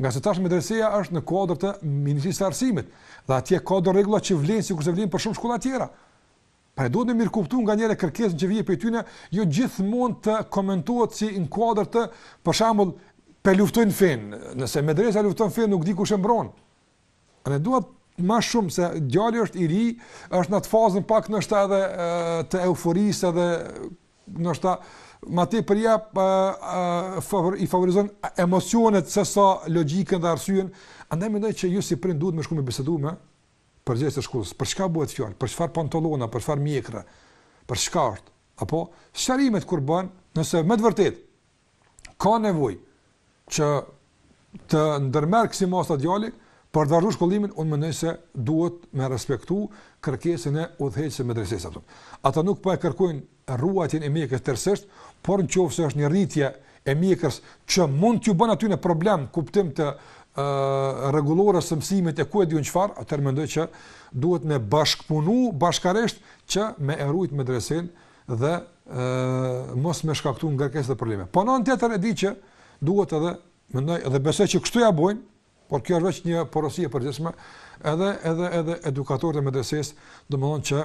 nga se tashmë medreseja është në kuadër të Ministrisë së Arsimit dhe atje ka do rregulla që vlen sikur se vlen për shumë shkolla të tjera. Pra duhet të mirëkuptohet nganjëherë kërkesë që vjen prej tyre, jo gjithmonë të komentohet si në kuadër të për shembull pe luftojnë fenë, nëse medresa lufton fenë nuk di kush e mbron. A ne duhet ma shumë se djali është i ri, është në atë fazën pak ndoshta edhe të euforisë edhe ndoshta ma tepër i favorizon emocionet se sa logjikën dhe arsyen, andaj mendoj që ju si prind duhet me shku e bisedu me përgjegjës të shkollës. Për çka bëhet fjalë? Për çfarë pantallona, për çfarë mjekra? Për çka është? Apo sqarimet kur bëhen, nëse me të vërtetë ka nevojë që të ndërmerr kësi masa djali për të vazhduar shkollimin, unë mendoj se duhet me respektu kërkesën e udhëheqësit të medresesë atë. Ata nuk po e kërkojnë rruajtjen e mjekrës tërësisht, por në qoftë se është një rritje e mjekrës që mund t'ju bën atyne problem kuptim të rregullore së mësimit e ku e diun çfarë, atëherë mendoj që duhet me bashkëpunu bashkarisht që me e rujt medresesën dhe ë mos me shkaktu ngarkesë dhe probleme. Po n'anën tjetër e di që duhet edhe mendoj edhe besoj që kështu ja bojnë, por kjo është vetëm një porosi e përgjithshme, edhe edhe edhe edukatorët e medresesë, domthonjë që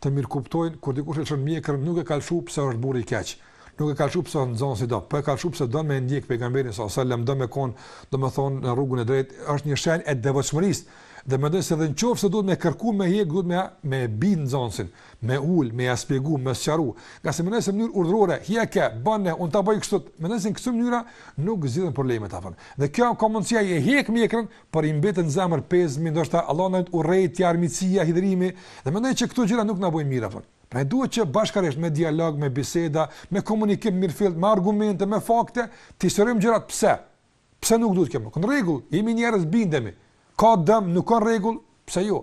të mirëkuptojnë kur dikush lëshon mjekër nuk e ka lëshu pse është burrë i keq. Nuk e ka lëshu pse nxon si do, po e ka lëshu pse don me ndjek pejgamberin sa selam don me kon, domethënë në rrugën e drejtë, është një shenjë e devotshmërisë. Dhe mendoj se edhe nëse duhet me kërku me hjek, duhet me me bind nxënësin. me ul, me ja spjegu, me sqaru, ngase mendoj se mënyrë urdhërore, hiqe, bane, unë ta bëj kështu, mendoj se në këtë mënyra nuk zgjidhen problemet asnjëherë. Dhe kjo ka mundësi ai e hjek mjekrën, por i mbetet në zemër pezmi, ndoshta Allah na ruajt armiqësia, hidhërimi, dhe mendoj që këto gjëra nuk na bëjnë mirë asnjëherë. Pra duhet që bashkarisht me dialog, me biseda, me komunikim mirëfillt, me argumente, me fakte, t'i sqarojmë gjërat pse. Pse nuk duhet kjo? Në rregull, jemi njerëz bindemi. Ka dëm, nuk ka rregull, pse jo?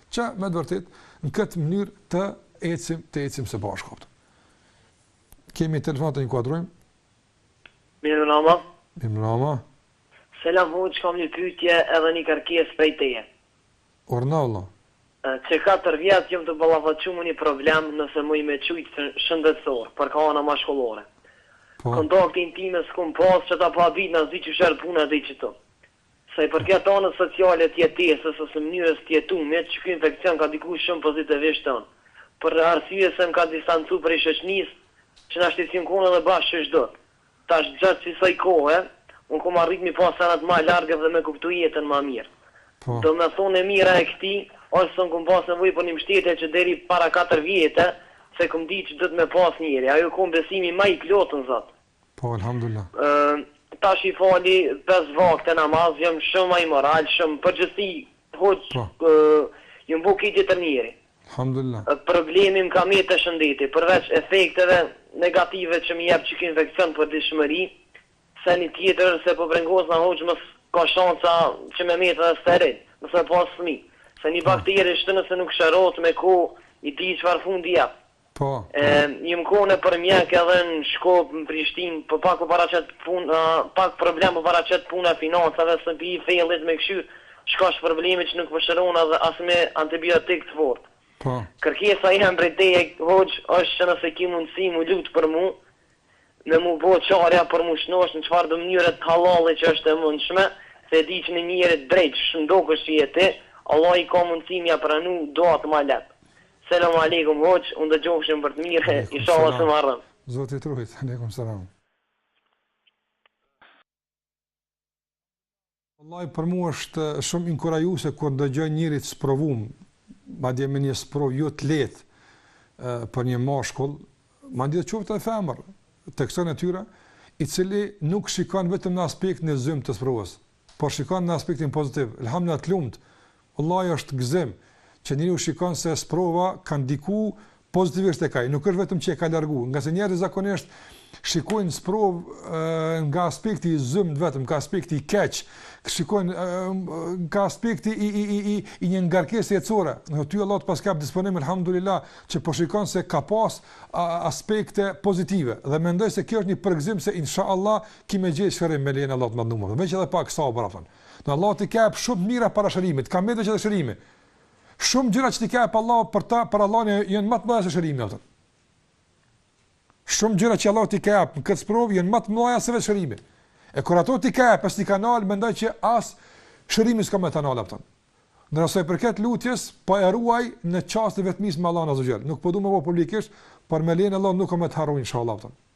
që me të vërtetë në këtë mënyrë të ecim, të ecim së bashku. Kemi telefonatë, ta inkuadrojmë. Mirëmbrama. Mirëmbrama. Selam hoxhë, kam një pytje edhe një kërkesë prej teje. Urdhno vlla. Qe katër vjet jam tu ballafaqu me një problem nëse muj me qujt shëndetsor, për kah ana mashkullore. Po. Kontakte intime s'kum pas që ta pa bitë në zi që shërë puna dhe i që të. Sa i përket anës sociale të jetesës ose mënyrës të jetumit, që ky infeksion ka ndiku shumë pozitivisht te unë. Për arsye se më ka distancu prej shoqnisë, që na shtijshim kohën edhe bash qysh do. Tash gjatë qisaj kohe, unë kom arrit mi pa senat ma larg edhe me kuptu jetën ma mirë. Domethun e mira e këtij, osht se unë kom pas nevojë për ni mbështetje që deri para katër vjete, s'e kom dit që duhet me pas njeri. Ajo u kon besimi ma i plotë në Zot. Po Alhamdullah. Tash i fali pesë vakte namaz jam shumë ma i moralshëm n'përgjithësi hoxh jam bo krejt tjetër njeri. Alhamdullah. Problemi më ka met te shëndeti përveç efekteve negative që më jep qiky infeksion përditshmëri sen tjetër se po brengosna hoxh mos ka shanca që me met edhe steril mos me pas fëmijë se një bakteri kshtu nëse nuk shërohet me kohë e di çfar fundi jep. Po, po. Jom kone për mjek edhe në Shkup, në Prishtinë, po pak po paraqet puna, pak problem po paraqet puna e financave, se me u thellu me kqyr çka është problemi që nuk po shërohet edhe as me antibiotik të fortë. Po. Kërkesa ime prej teje, hoxhë, është që nëse ki mundësi mu lut për mu, Me m'u bo qarja për m'u shnosh në çfarëdo mënyre të hallallit që është e mundshme, se e di që një njeri të drejtë shembull siç që je ti, Allahi ka mundësi mja pranu duat ma lehtë. Selam Alejkum hoxhë, u ndëgjofshim për të mirë, ishalla së mbarë. Zoti të rujt, Alejkum Selam. Vallahi për mu është shumë inkurajuese kur ndëgjoj njeri të sprovum, madje me një sprovë jo të lehtë për një mashkull, madje qoftë edhe femër, tek e fundit, i cili nuk shikon vetëm në aspektin e zymtë të sprovës, por shikon në aspektin pozitiv. Elhamdullah të lumtë Wallahi është gëzim që njeriu shikon se sprova ka ndiku pozitivisht tek ai, nuk është vetëm që e ka largu, ngase njerëzit zakonisht shikojnë sprovën nga aspekti i zymtë vetëm, nga aspekti i keq, shikojnë nga aspekti i i i i i një ngarkese core. Ndërsa ty Allahu të paska dhan disponim elhamdulillah që po shikon se ka pas aspekte pozitive dhe mendoj se kjo është një përgëzim se inshallah ki me gjetë shërim me lejen e Allahut të madhëruar. Veç edhe pak sabër afton. Allahu t'i jep shumë të mira para shërimit, t'ka met veç edhe shërimi. Shumë gjëra që t'i jep Allahu për ta, për Allahun janë ma të mëdha se shërimi, apëtën. Shumë gjëra që Allahu t'i jep në këtë sprovë janë ma të mëdha se vetë shërimi. E kur ato t'i jep, s't'i ka nalë, mendoj që as shërimi s'ka me të nalë, apëtën. Ndërsa sa i përket lutjes, pra po e ruaj në çaste të vetmisë me Allahun azze ve xhel. Nuk po du me bo publikisht, por me leje t'Allahut nuk kom me të harru, inshallah, apëtën.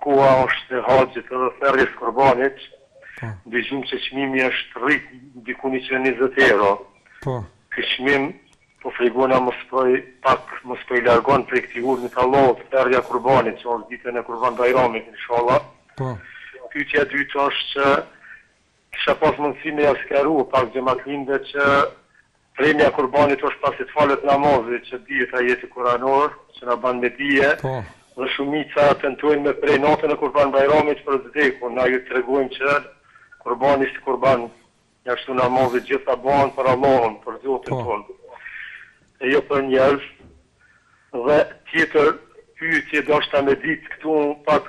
Koha është e haxhit edhe therrjes kurbanit, dëgjojmë që çmimi është rrit diku njëqind e njëzet euro. Ky çmim po frigona mos po i, pak mos po i largon prej këtij urdhni të Allahut therrja kurbanit që është ditën e kurban bajramit inshallah. Pyetja e dytë është që Kisha pas mundësi me ia sqaru pak xhematlinjve që premja e kurbanit është pasi të falet namazi që dihet ajeti kuranor që na ban me dije dhe shumica tentojnë me pre natën e Kurban Bajramit për të vdekur, na ju tregojmë që kurbani si kurban ashtu namazi gjitha bahen për Allahun, për Zotin tonë e jo për njerëz dhe tjetër pyetje doshta me dit këtu pak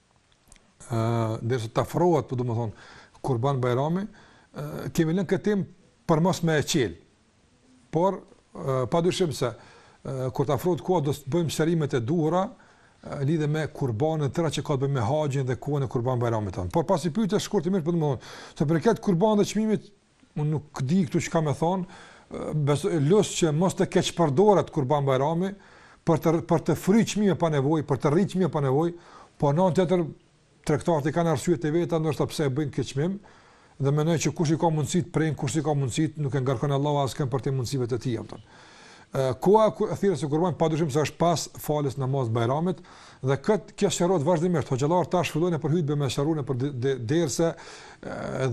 derisa të afrohet, domethënë Kurban Bajrami, kemi lënë këtë temë për mos me e çel. Por padyshim se kur të afrohet koha do të bëjmë sqarimet e duhura lidhje me kurbanin e tëra që ka të bëjë me haxhin dhe kohën e Kurban Bajramit tonë. Por pasi pyete shkurtimisht domethënë, se për këtë kurban dhe çmimit Unë nuk di këtu çka me thonë, veç lus që mos të keqpërdoret Kurban Bajrami për të për të fry çmime pa nevojë, për të rrit çmime pa nevojë, po në anë tjetër tregtarët i kanë arsyet e veta ndoshta pse e bëjnë këtë çmim dhe mendoj që kush i ka mundësitë pren, kush s'i ka mundësitë nuk e ngarkon Allahu askënd përtej mundësive të tij, apo tonë. Koha e therjes së kurbanit padyshim se është pas faljes namaz Bajramit dhe kët kjo sqarohet vazhdimisht. Hoxhallarët tash fillojnë nëpër hutbe me sqaru nëpër derse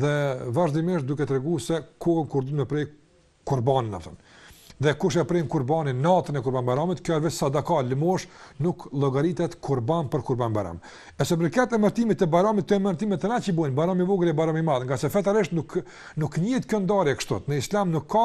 dhe vazhdimisht duke treguar se kohën kur duhet të prehet kurbani atë. Dhe kush e pret kurbanin natën e kurban Bajramit, kjo është vetëm sadaka lëmoshë, nuk llogaritet kurban për kurban Bajram. E sa për këtë emërtim të Bajramit të emërtim te na që i bëjnë Bajram i vogël e Bajram i madh, ngase fetarisht nuk nuk njihet kjo ndarje kështu. Në Islam nuk ka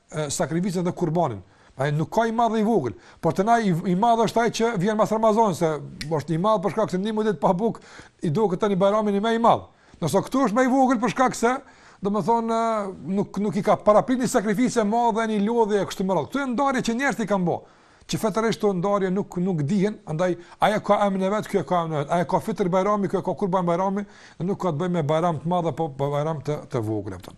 sakrificën dhe kurbanin. Pra nuk ka i madh i vogël, por te na i, i madh është ai që vjen pas Ramazanit, se është i madh për shkak se 30 ditë pa bukë i duket tani bajrami më i madh. Ndërsa këtu është më i vogël për shkak se domethënë nuk nuk i ka paraprirë një sakrificë e madhe a një lodhje e kështu me radhë. Këto janë ndarje që njerëzit kanë bë. Që fetarisht këto ndarje nuk nuk dihen, andaj ajo ka emrin e vet, kjo ka emrin e vet. Ajo ka fitër bajrami, kjo ka kurban bajrami, nuk ka të bëjë me bajram të madh apo bajram të të vogël apo.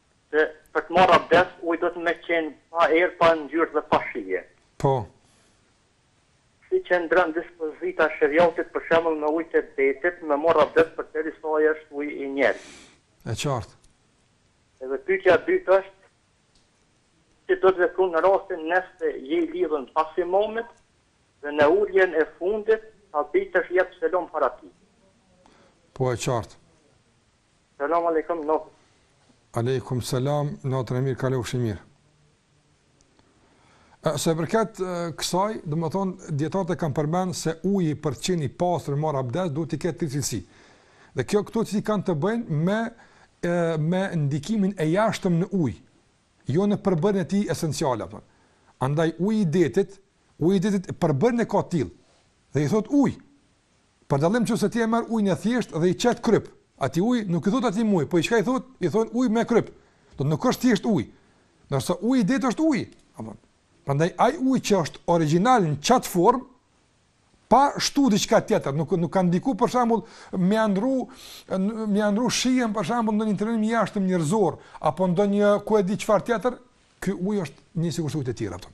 Se për të marrë abdest, uji duhet me qenë pa erë, pa ngjyrë dhe pa shije. Po. Si qëndron dispozita e sheriatit për shembull me ujin e detit me marrë abdest përderisa ai është ujë i njelmë? E qartë. Edhe pyetja e dytë është, si duhet vepru në rastin nëse je i lidhun pas imamit dhe në uljen e fundit habitesh jep selam para tij? Po e qartë. Selam alejkum natën. Alejkum selam natën e mirë kalofshi mirë. Sa i përket kësaj, domethënë dijetarët e kanë përmend se uji për të qenë i pastër me marrë abdes duhet të ketë tri cilësi. Dhe kjo këto cilësi kanë të bëjnë me e, me ndikimin e jashtëm në ujë, jo në përbërjen e tij esenciale apo. Andaj uji i detit, uji i detit përbërjen e ka të tillë. Dhe i thot ujë. Për dallim nëse ti e merr ujin e thjeshtë dhe i çet kryp, atij uji nuk i thotë askush më ujë, po i çka i thotë, i thonë ujë me kryp. Do thotë nuk është thjesht ujë. Ndërsa uji i detit është ujë, apo. Prandaj ai ujë që është origjinal në çat formë pa shtu diçka tjetër, nuk nuk kanë diku për shembull me ia ndrru me ia ndrru shijen për shembull një intervenim i jashtëm njerëzor apo ndonjë ku e di çfarë tjetër, ky ujë është njësoj sikur ujët e tjera ato.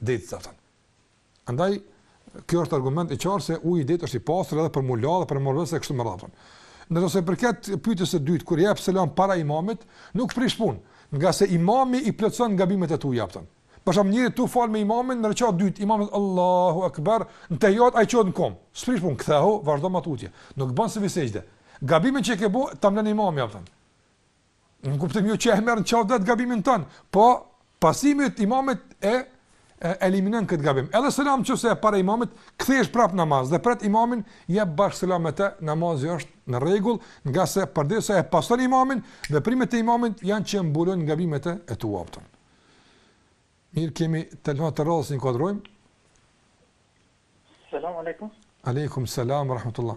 detit të aftën. Andaj, kjo është argument i qarë se uj i detit është i pastër edhe për m'u la dhe për marrë abdes e kështu me radhë. Ndërsa sa i përket pytjes së dytë, kur jep selam para imamit, nuk prish pun, ngase imami i plotson gabimet e tu japëtën. Për shembull je tu falë me imamin, në rekat dytë, imami thotë Allahu Akbar, në tehijat, ti çohesh në komë. S'prish pun, kthehu, vazhdo ma tutje. Nuk bën sehvi sexhde. Gabimin që ke bo, ta mlon imami, japëtën. Në kuptim jo që ta merr në qaf vet gabimin ton, po pasimi i imamit e, e eliminon këtë gabim. Edhe selam nëse e para imamit, kthehesh prap në namaz dhe pret imamin, jep bashkë selam me të, namazi është në rregull, ngase përderisa e pason imamin, veprimet e imamit janë që mbulojnë gabimet e tua. Mirë kemi telefonatën e radhës, ju dëgjojmë. Selam, aleikum. Aleikum, selam, rahmatulloh.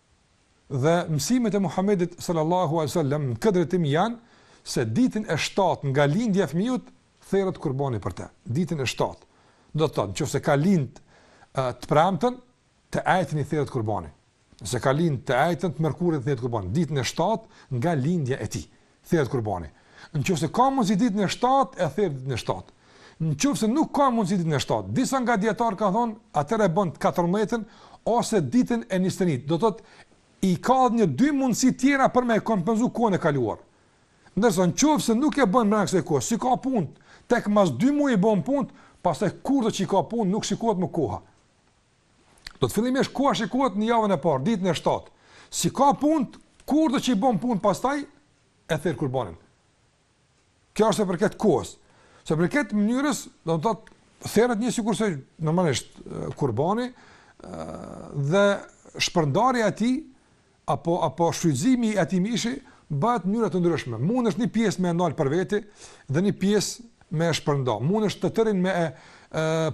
Dhe mësimet e Muhammedit sallallahu alaihi wasallam në këtë drejtim janë se ditën e shtatë nga lindja e fëmijës therret kurbani për të. Ditën e shtatë. Do të thotë, nëse ka lind të premten, të ejten i therret kurbani. Nëse ka lind të ejten, të mërkurën i therret kurbani. Ditën e shtatë nga lindja e tij. therret kurbani. Nëse ka mundësi ditën e shtatë, e therr ditën e shtatë. Nëse nuk ka mundësi ditën e shtatë, disa nga dijetarët kanë thënë, atëherë e bën të katërmbëdhjetën ose ditën e njëzet e një. Do thotë i ka dhe një dy mundësi të tjera për me kompenzu kohën e kaluar. Ndërsa nëse nuk e bën brenda kësaj kohe, s'i ka punët, tek mas dy muaj i bën punët, pastaj kurdo që i ka punët nuk shikohet më koha. Do thotë fillimisht koha shikohet në javën e parë, ditën e 7. S'i ka punët, kurdo që i bën punët pastaj e therr kurbanin. Kjo është sa i përket kohës. Sa i përket mënyrës, do të thotë, therret një sikurse normalisht kurbani dhe shpërndarja e tij apo apo shfrytëzimi i atij mishi bëhet në mënyra të ndryshme. Mundesh një pjesë me e ndal për vete dhe një pjesë me e shpërnda. Mundesh të tërin me e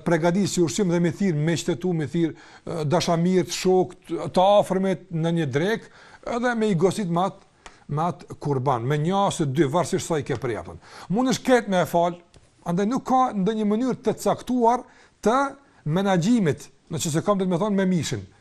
pregadit si ushqim dhe me thirë miqët e tu, me thirë dashamirt, shokt, të afërmit në një drek dhe me i gostit me atë me atë kurban, me një ose dy, varsisht sa i ke prej apën. Mundesh krejt me e falë, andaj nuk ka ndonjë mënyrë të caktuar të menaxhimit, në që se kam të drejtë me thonë me mishin,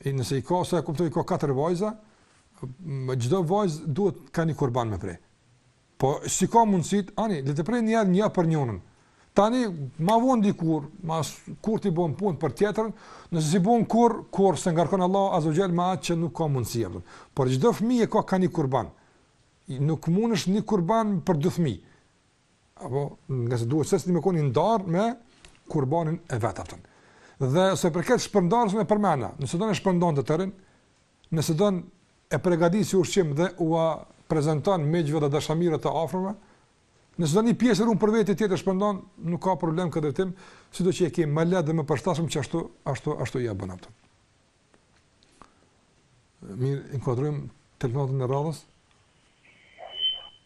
E nëse i ka sa e kuptoj ka katër vajza, çdo vajzë duhet, ka një kurban me prej. Po s'i ka mundësit, ani, le të prej një herë një për njërën. Tani ma vonë dikur, ma kur t'i bon punë për tjetrën, nëse s'i bon kurr, kurr s'e ngarkon Allahu azze ve xhel me atë që nuk ka mundësi apo. Por çdo fëmijë e ka ka një kurban. Nuk mundesh një kurban për dy fëmijë. apo ngase duhet secili me kon i ndarë me kurbanin e vetë aftën. Dhe sa i përket shpërndarjes e përmenda, nëse don e shpërndan të tërin, nëse don e përgatit si ushqim dhe ua prezentan me gjve dhe dashamirët të afrëve, nëse do një pjesë run për vete tjetrën shpërndan, nuk ka problem në këtë drejtim, sido që e ke më lehtë dhe më përshtatshme ashtu, ashtu, ashtu ia bën aftën. Mirë, inkuadrujmë telefonatën e radhës.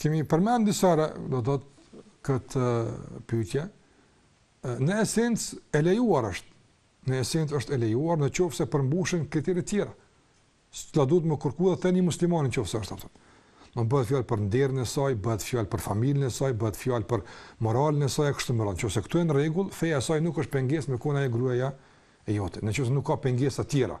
Kemi përmend disa herë, do të thotë, këtë pyetje. Në esencë e lejuar është. Në esencë është e lejuar në qoftë se përmbushen kriteret e tjera. S'do duhet me kërku edhe te një muslimane në qoftë se është atë. Më bëhet fjalë për nderin e saj, bëhet fjalë për familjen e saj, bëhet fjalë për moralin e saj e kështu me radhë. Nëse këto janë në rregull, feja e saj nuk është pengesë me kon ajo gruaja e jote. Në qoftë se nuk ka pengesa të tjera.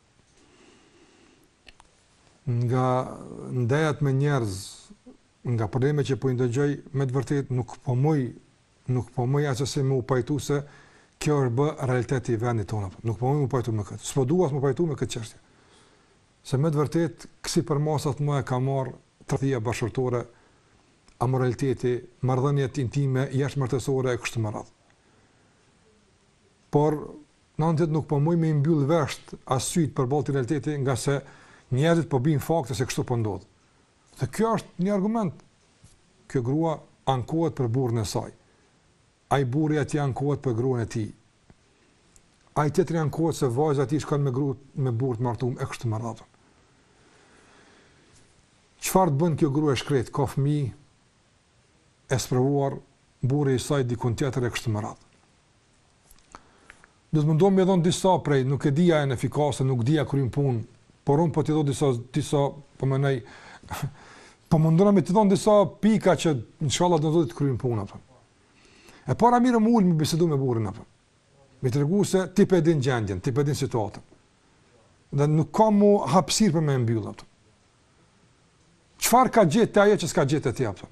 Nga ndejat me njerëz, nga problemet që po i ndëgjoj, me të vërtetë nuk po muj, nuk po muj assesi me u pajtu se kjo është bë realitet i vendit tonë. Nuk po muj m'u pajtu me këtë. S'po dua as m'u pajtu me këtë çështje. Se me të vërtetë kësi përmasa të mëdha ka marr tradhtia bashkëshortore, amoraliteti, marrëdhëniet intime, jashtëmartesore e kështu me radhë. Por, në anë tjetër nuk po mujmë me i mbyll vesht as sytë përballë këtij realiteti ngase njerëzit po bijnë fakte se kështu po ndodh. Dhe kjo është një argument. Kjo grua ankohet për burrin e saj. Ai burri atje ankohet për gruan e tij. Ai tjetri ankohet se vajza e tij shkon me grua me burrë të martuar e kështu me radhë. Çfarë të bën kjo grua e shkret, ka fëmijë, e sprovuar, burri i saj diku tjetër e kështu me radhë. Do të mundohem me dhënë disa prej, nuk e di a janë efikase, nuk di a kryjnë punë, por unë po t'i do disa, disa, po më nëj, po mundohna me t'i dhënë disa pika që inshallah do të kryjnë punë, a kupton. E para mirë me ulë me bisedu me burrin, a kupton. Me tregu se ti pe din gjendjen, ti pe din situatën. Dhe nuk ka mo hapsirë për me mbyllë, a kupton. Çfarë ka gjetë te ajo që s'ka gjetë te ti, a kupton?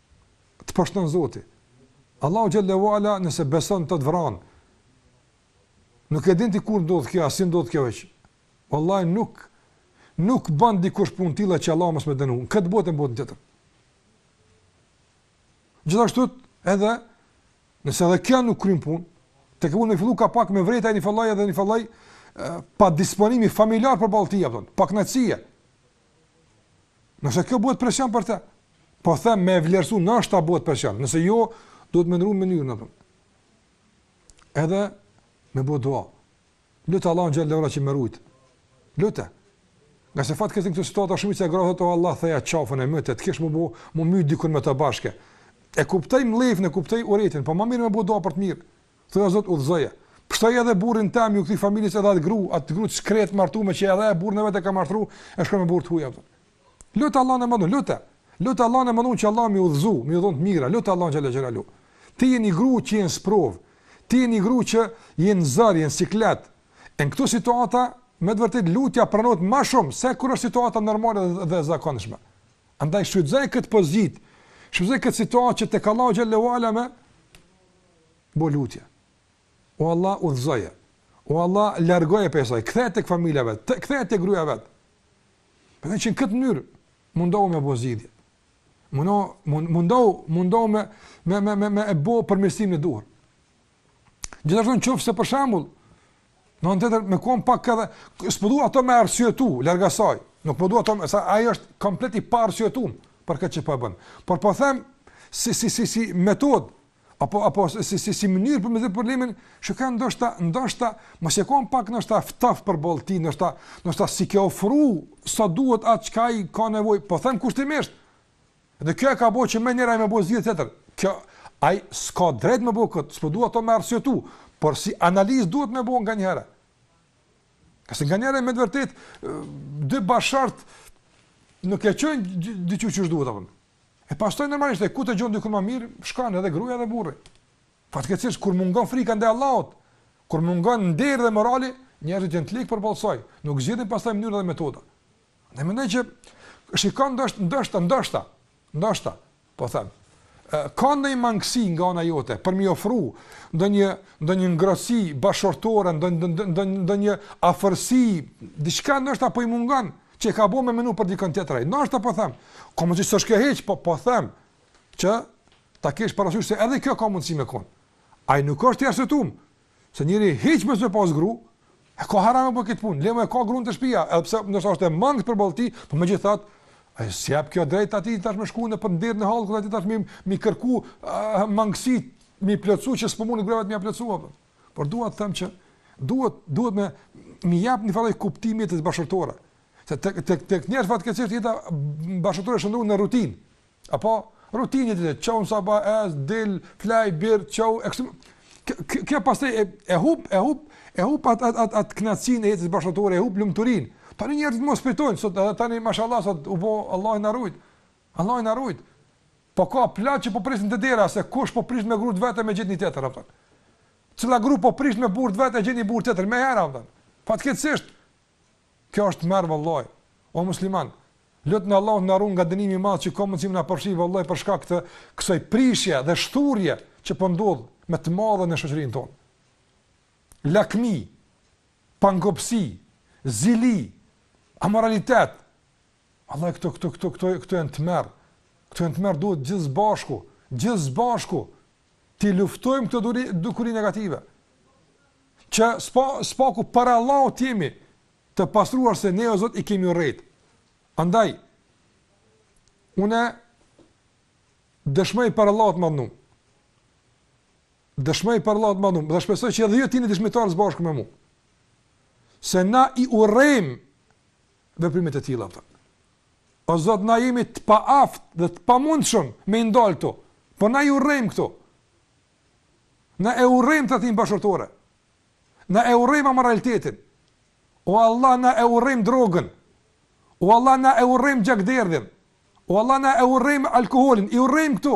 të poshton Zoti. Allahu xhallahu ala nëse beson të të vran. Nuk e din ti kur ndodh kjo, as si ndodh kjo veç. Wallahi nuk nuk bën dikush punë tilla që Allahu mos me dënu. Kët botë n'botën tjetër. Gjithashtu edhe nëse edhe kjo nuk kryen punë, ti ke punë me fillu ka pak me vrejtë edhe një farë lloj edhe një farë lloj padisponimi familjar përballë tij, ja, pakënaqësie. Nëse kjo bëhet presion për të, po them me vlerësu, nëse i bëhet presion, nëse jo, duhet me ndrru mënyrën, a kupton. Edhe me bo dua. Lute Allahun xhalla që me rujtë. Lute. Ngase fatkeqësisht në këto situata, shumica e grave, o Allah, theja qafën e myte, të kishë me bo, me mytë dikun me të bashkë. E kuptoj mllefin, e kuptoj urrejtjen, po më mirë me bo dua për të mirë. Thuaj o Zot udhëzoje. Pshtoje edhe burrin tem ju kthy familjes edhe atë gru, atë gru të shkretë martume që edhe e burrin e vet e ka mashtru, e shkon me burrë të huaj. Lut Allahun e mëndon, lute. Lut Allahun e mëndon që Allah me udhëzu, me dhon të mira, lut Allahun xhalla xhelalu. Ti je një gru që je në sprovë. Ti je një gru që je në zor, je në siklet. Në këto situata, me të vërtetë lutja pranohet më shumë se kur është situata normale dhe, dhe zakonshme. Andaj shfrytëzoje këtë pozitë. Shfrytëzoje këtë situatë që tek Allahu xhalla xhelalu Bo lutje. O Allah udhëzoje. O Allah largoje prej saj, kthehet tek familja vet, kthehet tek gruaja vet. Prandaj që në këtë mënyrë mundohu me bo zgjidhje. Mundo mundohu mundohu me me me me me e bo përmirësimin e duhur. Gjithashtu në qoftë se për shembull në anë tjetër me kon pak edhe s'po dua ato me arsyetu, larg asaj. Nuk po dua ato, se ai është komplet i paarsyetu për këtë që po bën. Por po them si si si si metodë apo apo si si si mënyrë për me zë problemin, shikoj ndoshta ndoshta mos je kon pak ndoshta ftoft përballë tij, ndoshta ndoshta s'i ke ofru sa duhet atë çka ai ka nevojë, po them kushtimisht. Dhe kjo e ka bo që më njëra me bo zgjidhje tjetër. Kjo ai s'ka drejt me bo kët, s'po dua ato me arsyetu, por si analizë duhet me bo nganjëherë. Ngase nganjëherë me vërtet dy bashkëshort nuk e çojnë diçka qysh duhet apo. E pastaj normalisht ai ku të gjon diku më mirë, shkon edhe gruaja edhe burri. Fatkeqësisht kur mungon frika ndaj Allahut, kur mungon nderi dhe morali, njerëzit janë të lehtë përballë saj, nuk zgjidhin pastaj mënyra dhe metoda. Andaj mendoj që shikon ndoshta ndoshta ndoshta ndoshta po them ka ndonjë mangësi nga ana jote për mi ofru ndonjë ndonjë ngrohtësi bashkëshortore ndonjë ndonjë ndonjë afërsi diçka ndoshta po i mungon Që e ka bo me menu për dikënd tjetër ai. Ndoshta po them, ka mundësi s'është kjo hiç, po po them që ta kesh parasysh se edhe kjo ka mundësi me kon. Ai nuk është i arsytum, se njeri hiç me s'e pas gru, e ka haram atë punë, le ma e ka grun te shpia, edhe pse ndoshta është e mangët përballë tij, po megjithatë A i jap kjo drejt atij tash me shku nëpër nder në hall kur atij tash me i kërku uh, mangësi me i plotsu që s'po mund gruja vet me plotsu apo. Por dua të them që duhet duhet me me i jap njëfarë lloj kuptimi jetës bashkëshortore. Se tek tek te disa njerëz fatkeqësisht jeta bashkëshortore shndërru në rutinë. Apo rutinë ditë, çon sabah, del, flej, bjer, çou e kësi. Kjo pastaj e, e hup e hup e hup at at at, at knaqsinë e jetës bashkëshortore, e hup lumturin. Tani njerëzit nuk pritojnë sot edhe tani mashallah sot u bë Allahu na rujt. Allahu na rujt. Po ka plot që po presin te dera se kush po prish me gru t'vet me gjet një tjetër apo. Cila gru po prish me burrë t'vet gjet një burrë tjetër menjëherë apo. Fatkeqësisht kjo është tmerr vallahi. O musliman, lutni Allahun na ruan nga dënimi i madh që ka mundësi na përfshi vallahi për shkak të kësaj prishje dhe shthurje që po ndodh me të madhe në shoqërinë tonë. Lakmi, pangopsi, zili, amoralitet, Vallahi këto këto këto këto këto janë tmerr. Këto janë tmerr duhet gjithë së bashku, gjithë së bashku t'i luftojmë këto duri dukuri negative. Që s'pa s'paku para Allahut të jemi të pastruar se ne o Zot i kemi urrejt. Andaj unë dëshmoj para Allahut të madhnum dëshmoj para Allahut të madhnum, dhe shpresoj që edhe ju t'jeni dëshmitarë së bashku me mu, se na i urrejm veprimet e tilla këto. O Zot, na jemi të paaftë dhe të pamundshëm me i ndal këto. Po na i urrejmë këto. Na e urrejmë tradhtinë bashkëshortore. Na e urrejmë amoralitetin. O Allah, na e urrejmë drogën. O Allah, na e urrejmë gjakderdhjen. O Allah, na e urrejmë alkoholin. I urrejmë këto.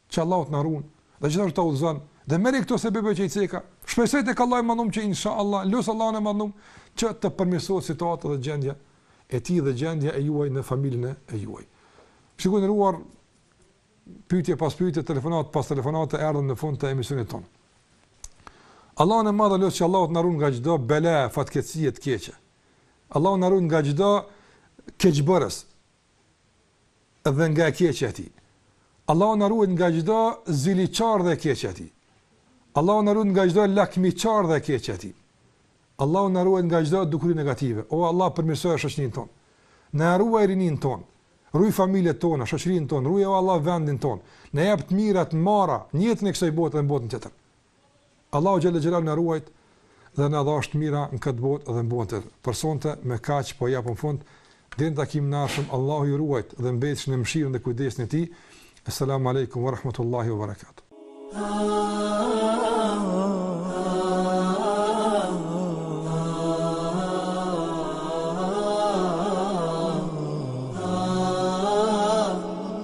Që Allahu ta ruan dhe gjithashtu ta udhëzon dhe merri këto sebebe që i ceka. Shpresoj tek Allahu i Madhnum që inshallah, lus Allahun e Madhnum që të përmirësohet situata dhe gjendja e tij dhe gjendja e juaj në familjen e juaj. Shikues të nderuar pyetje pas pyetje, telefonat pas telefonate erdhëm në fund të emisionit tonë. Allahun e Madh lus që Allahu të na ruan nga çdo bela, fatkeqësi e të keqe. Allahu na ruan nga çdo keqbërës. dhe nga e keqja e tij. Allahu na ruajt nga çdo zili dhe e keqja e tij. Allahu na ruajt nga çdo lakmi dhe e keqja e tij. Allahu na ruajt nga çdo dukuri negative. O Allah, përmirësoje shoqërinë tonë. Na ruaj rinin tonë. Ruaj familjet tona, shoqërinë tonë, ruaj o Allah vendin tonë. Na jep të mira, të mbara, në jetën e kësaj bote dhe në botën tjetër. Allahu xhel-le xhelaluhu na ruajt dhe na dhashtë të mira në këtë botë dhe në botën tjetër. Për sonte me kaq po i japim fund deri në takimin e ardhshëm Allahu ju ruajt dhe mbetshi në mëshirën dhe kujdesin e tij. Esselamu alejkum ve rahmetullahi ve berekatu.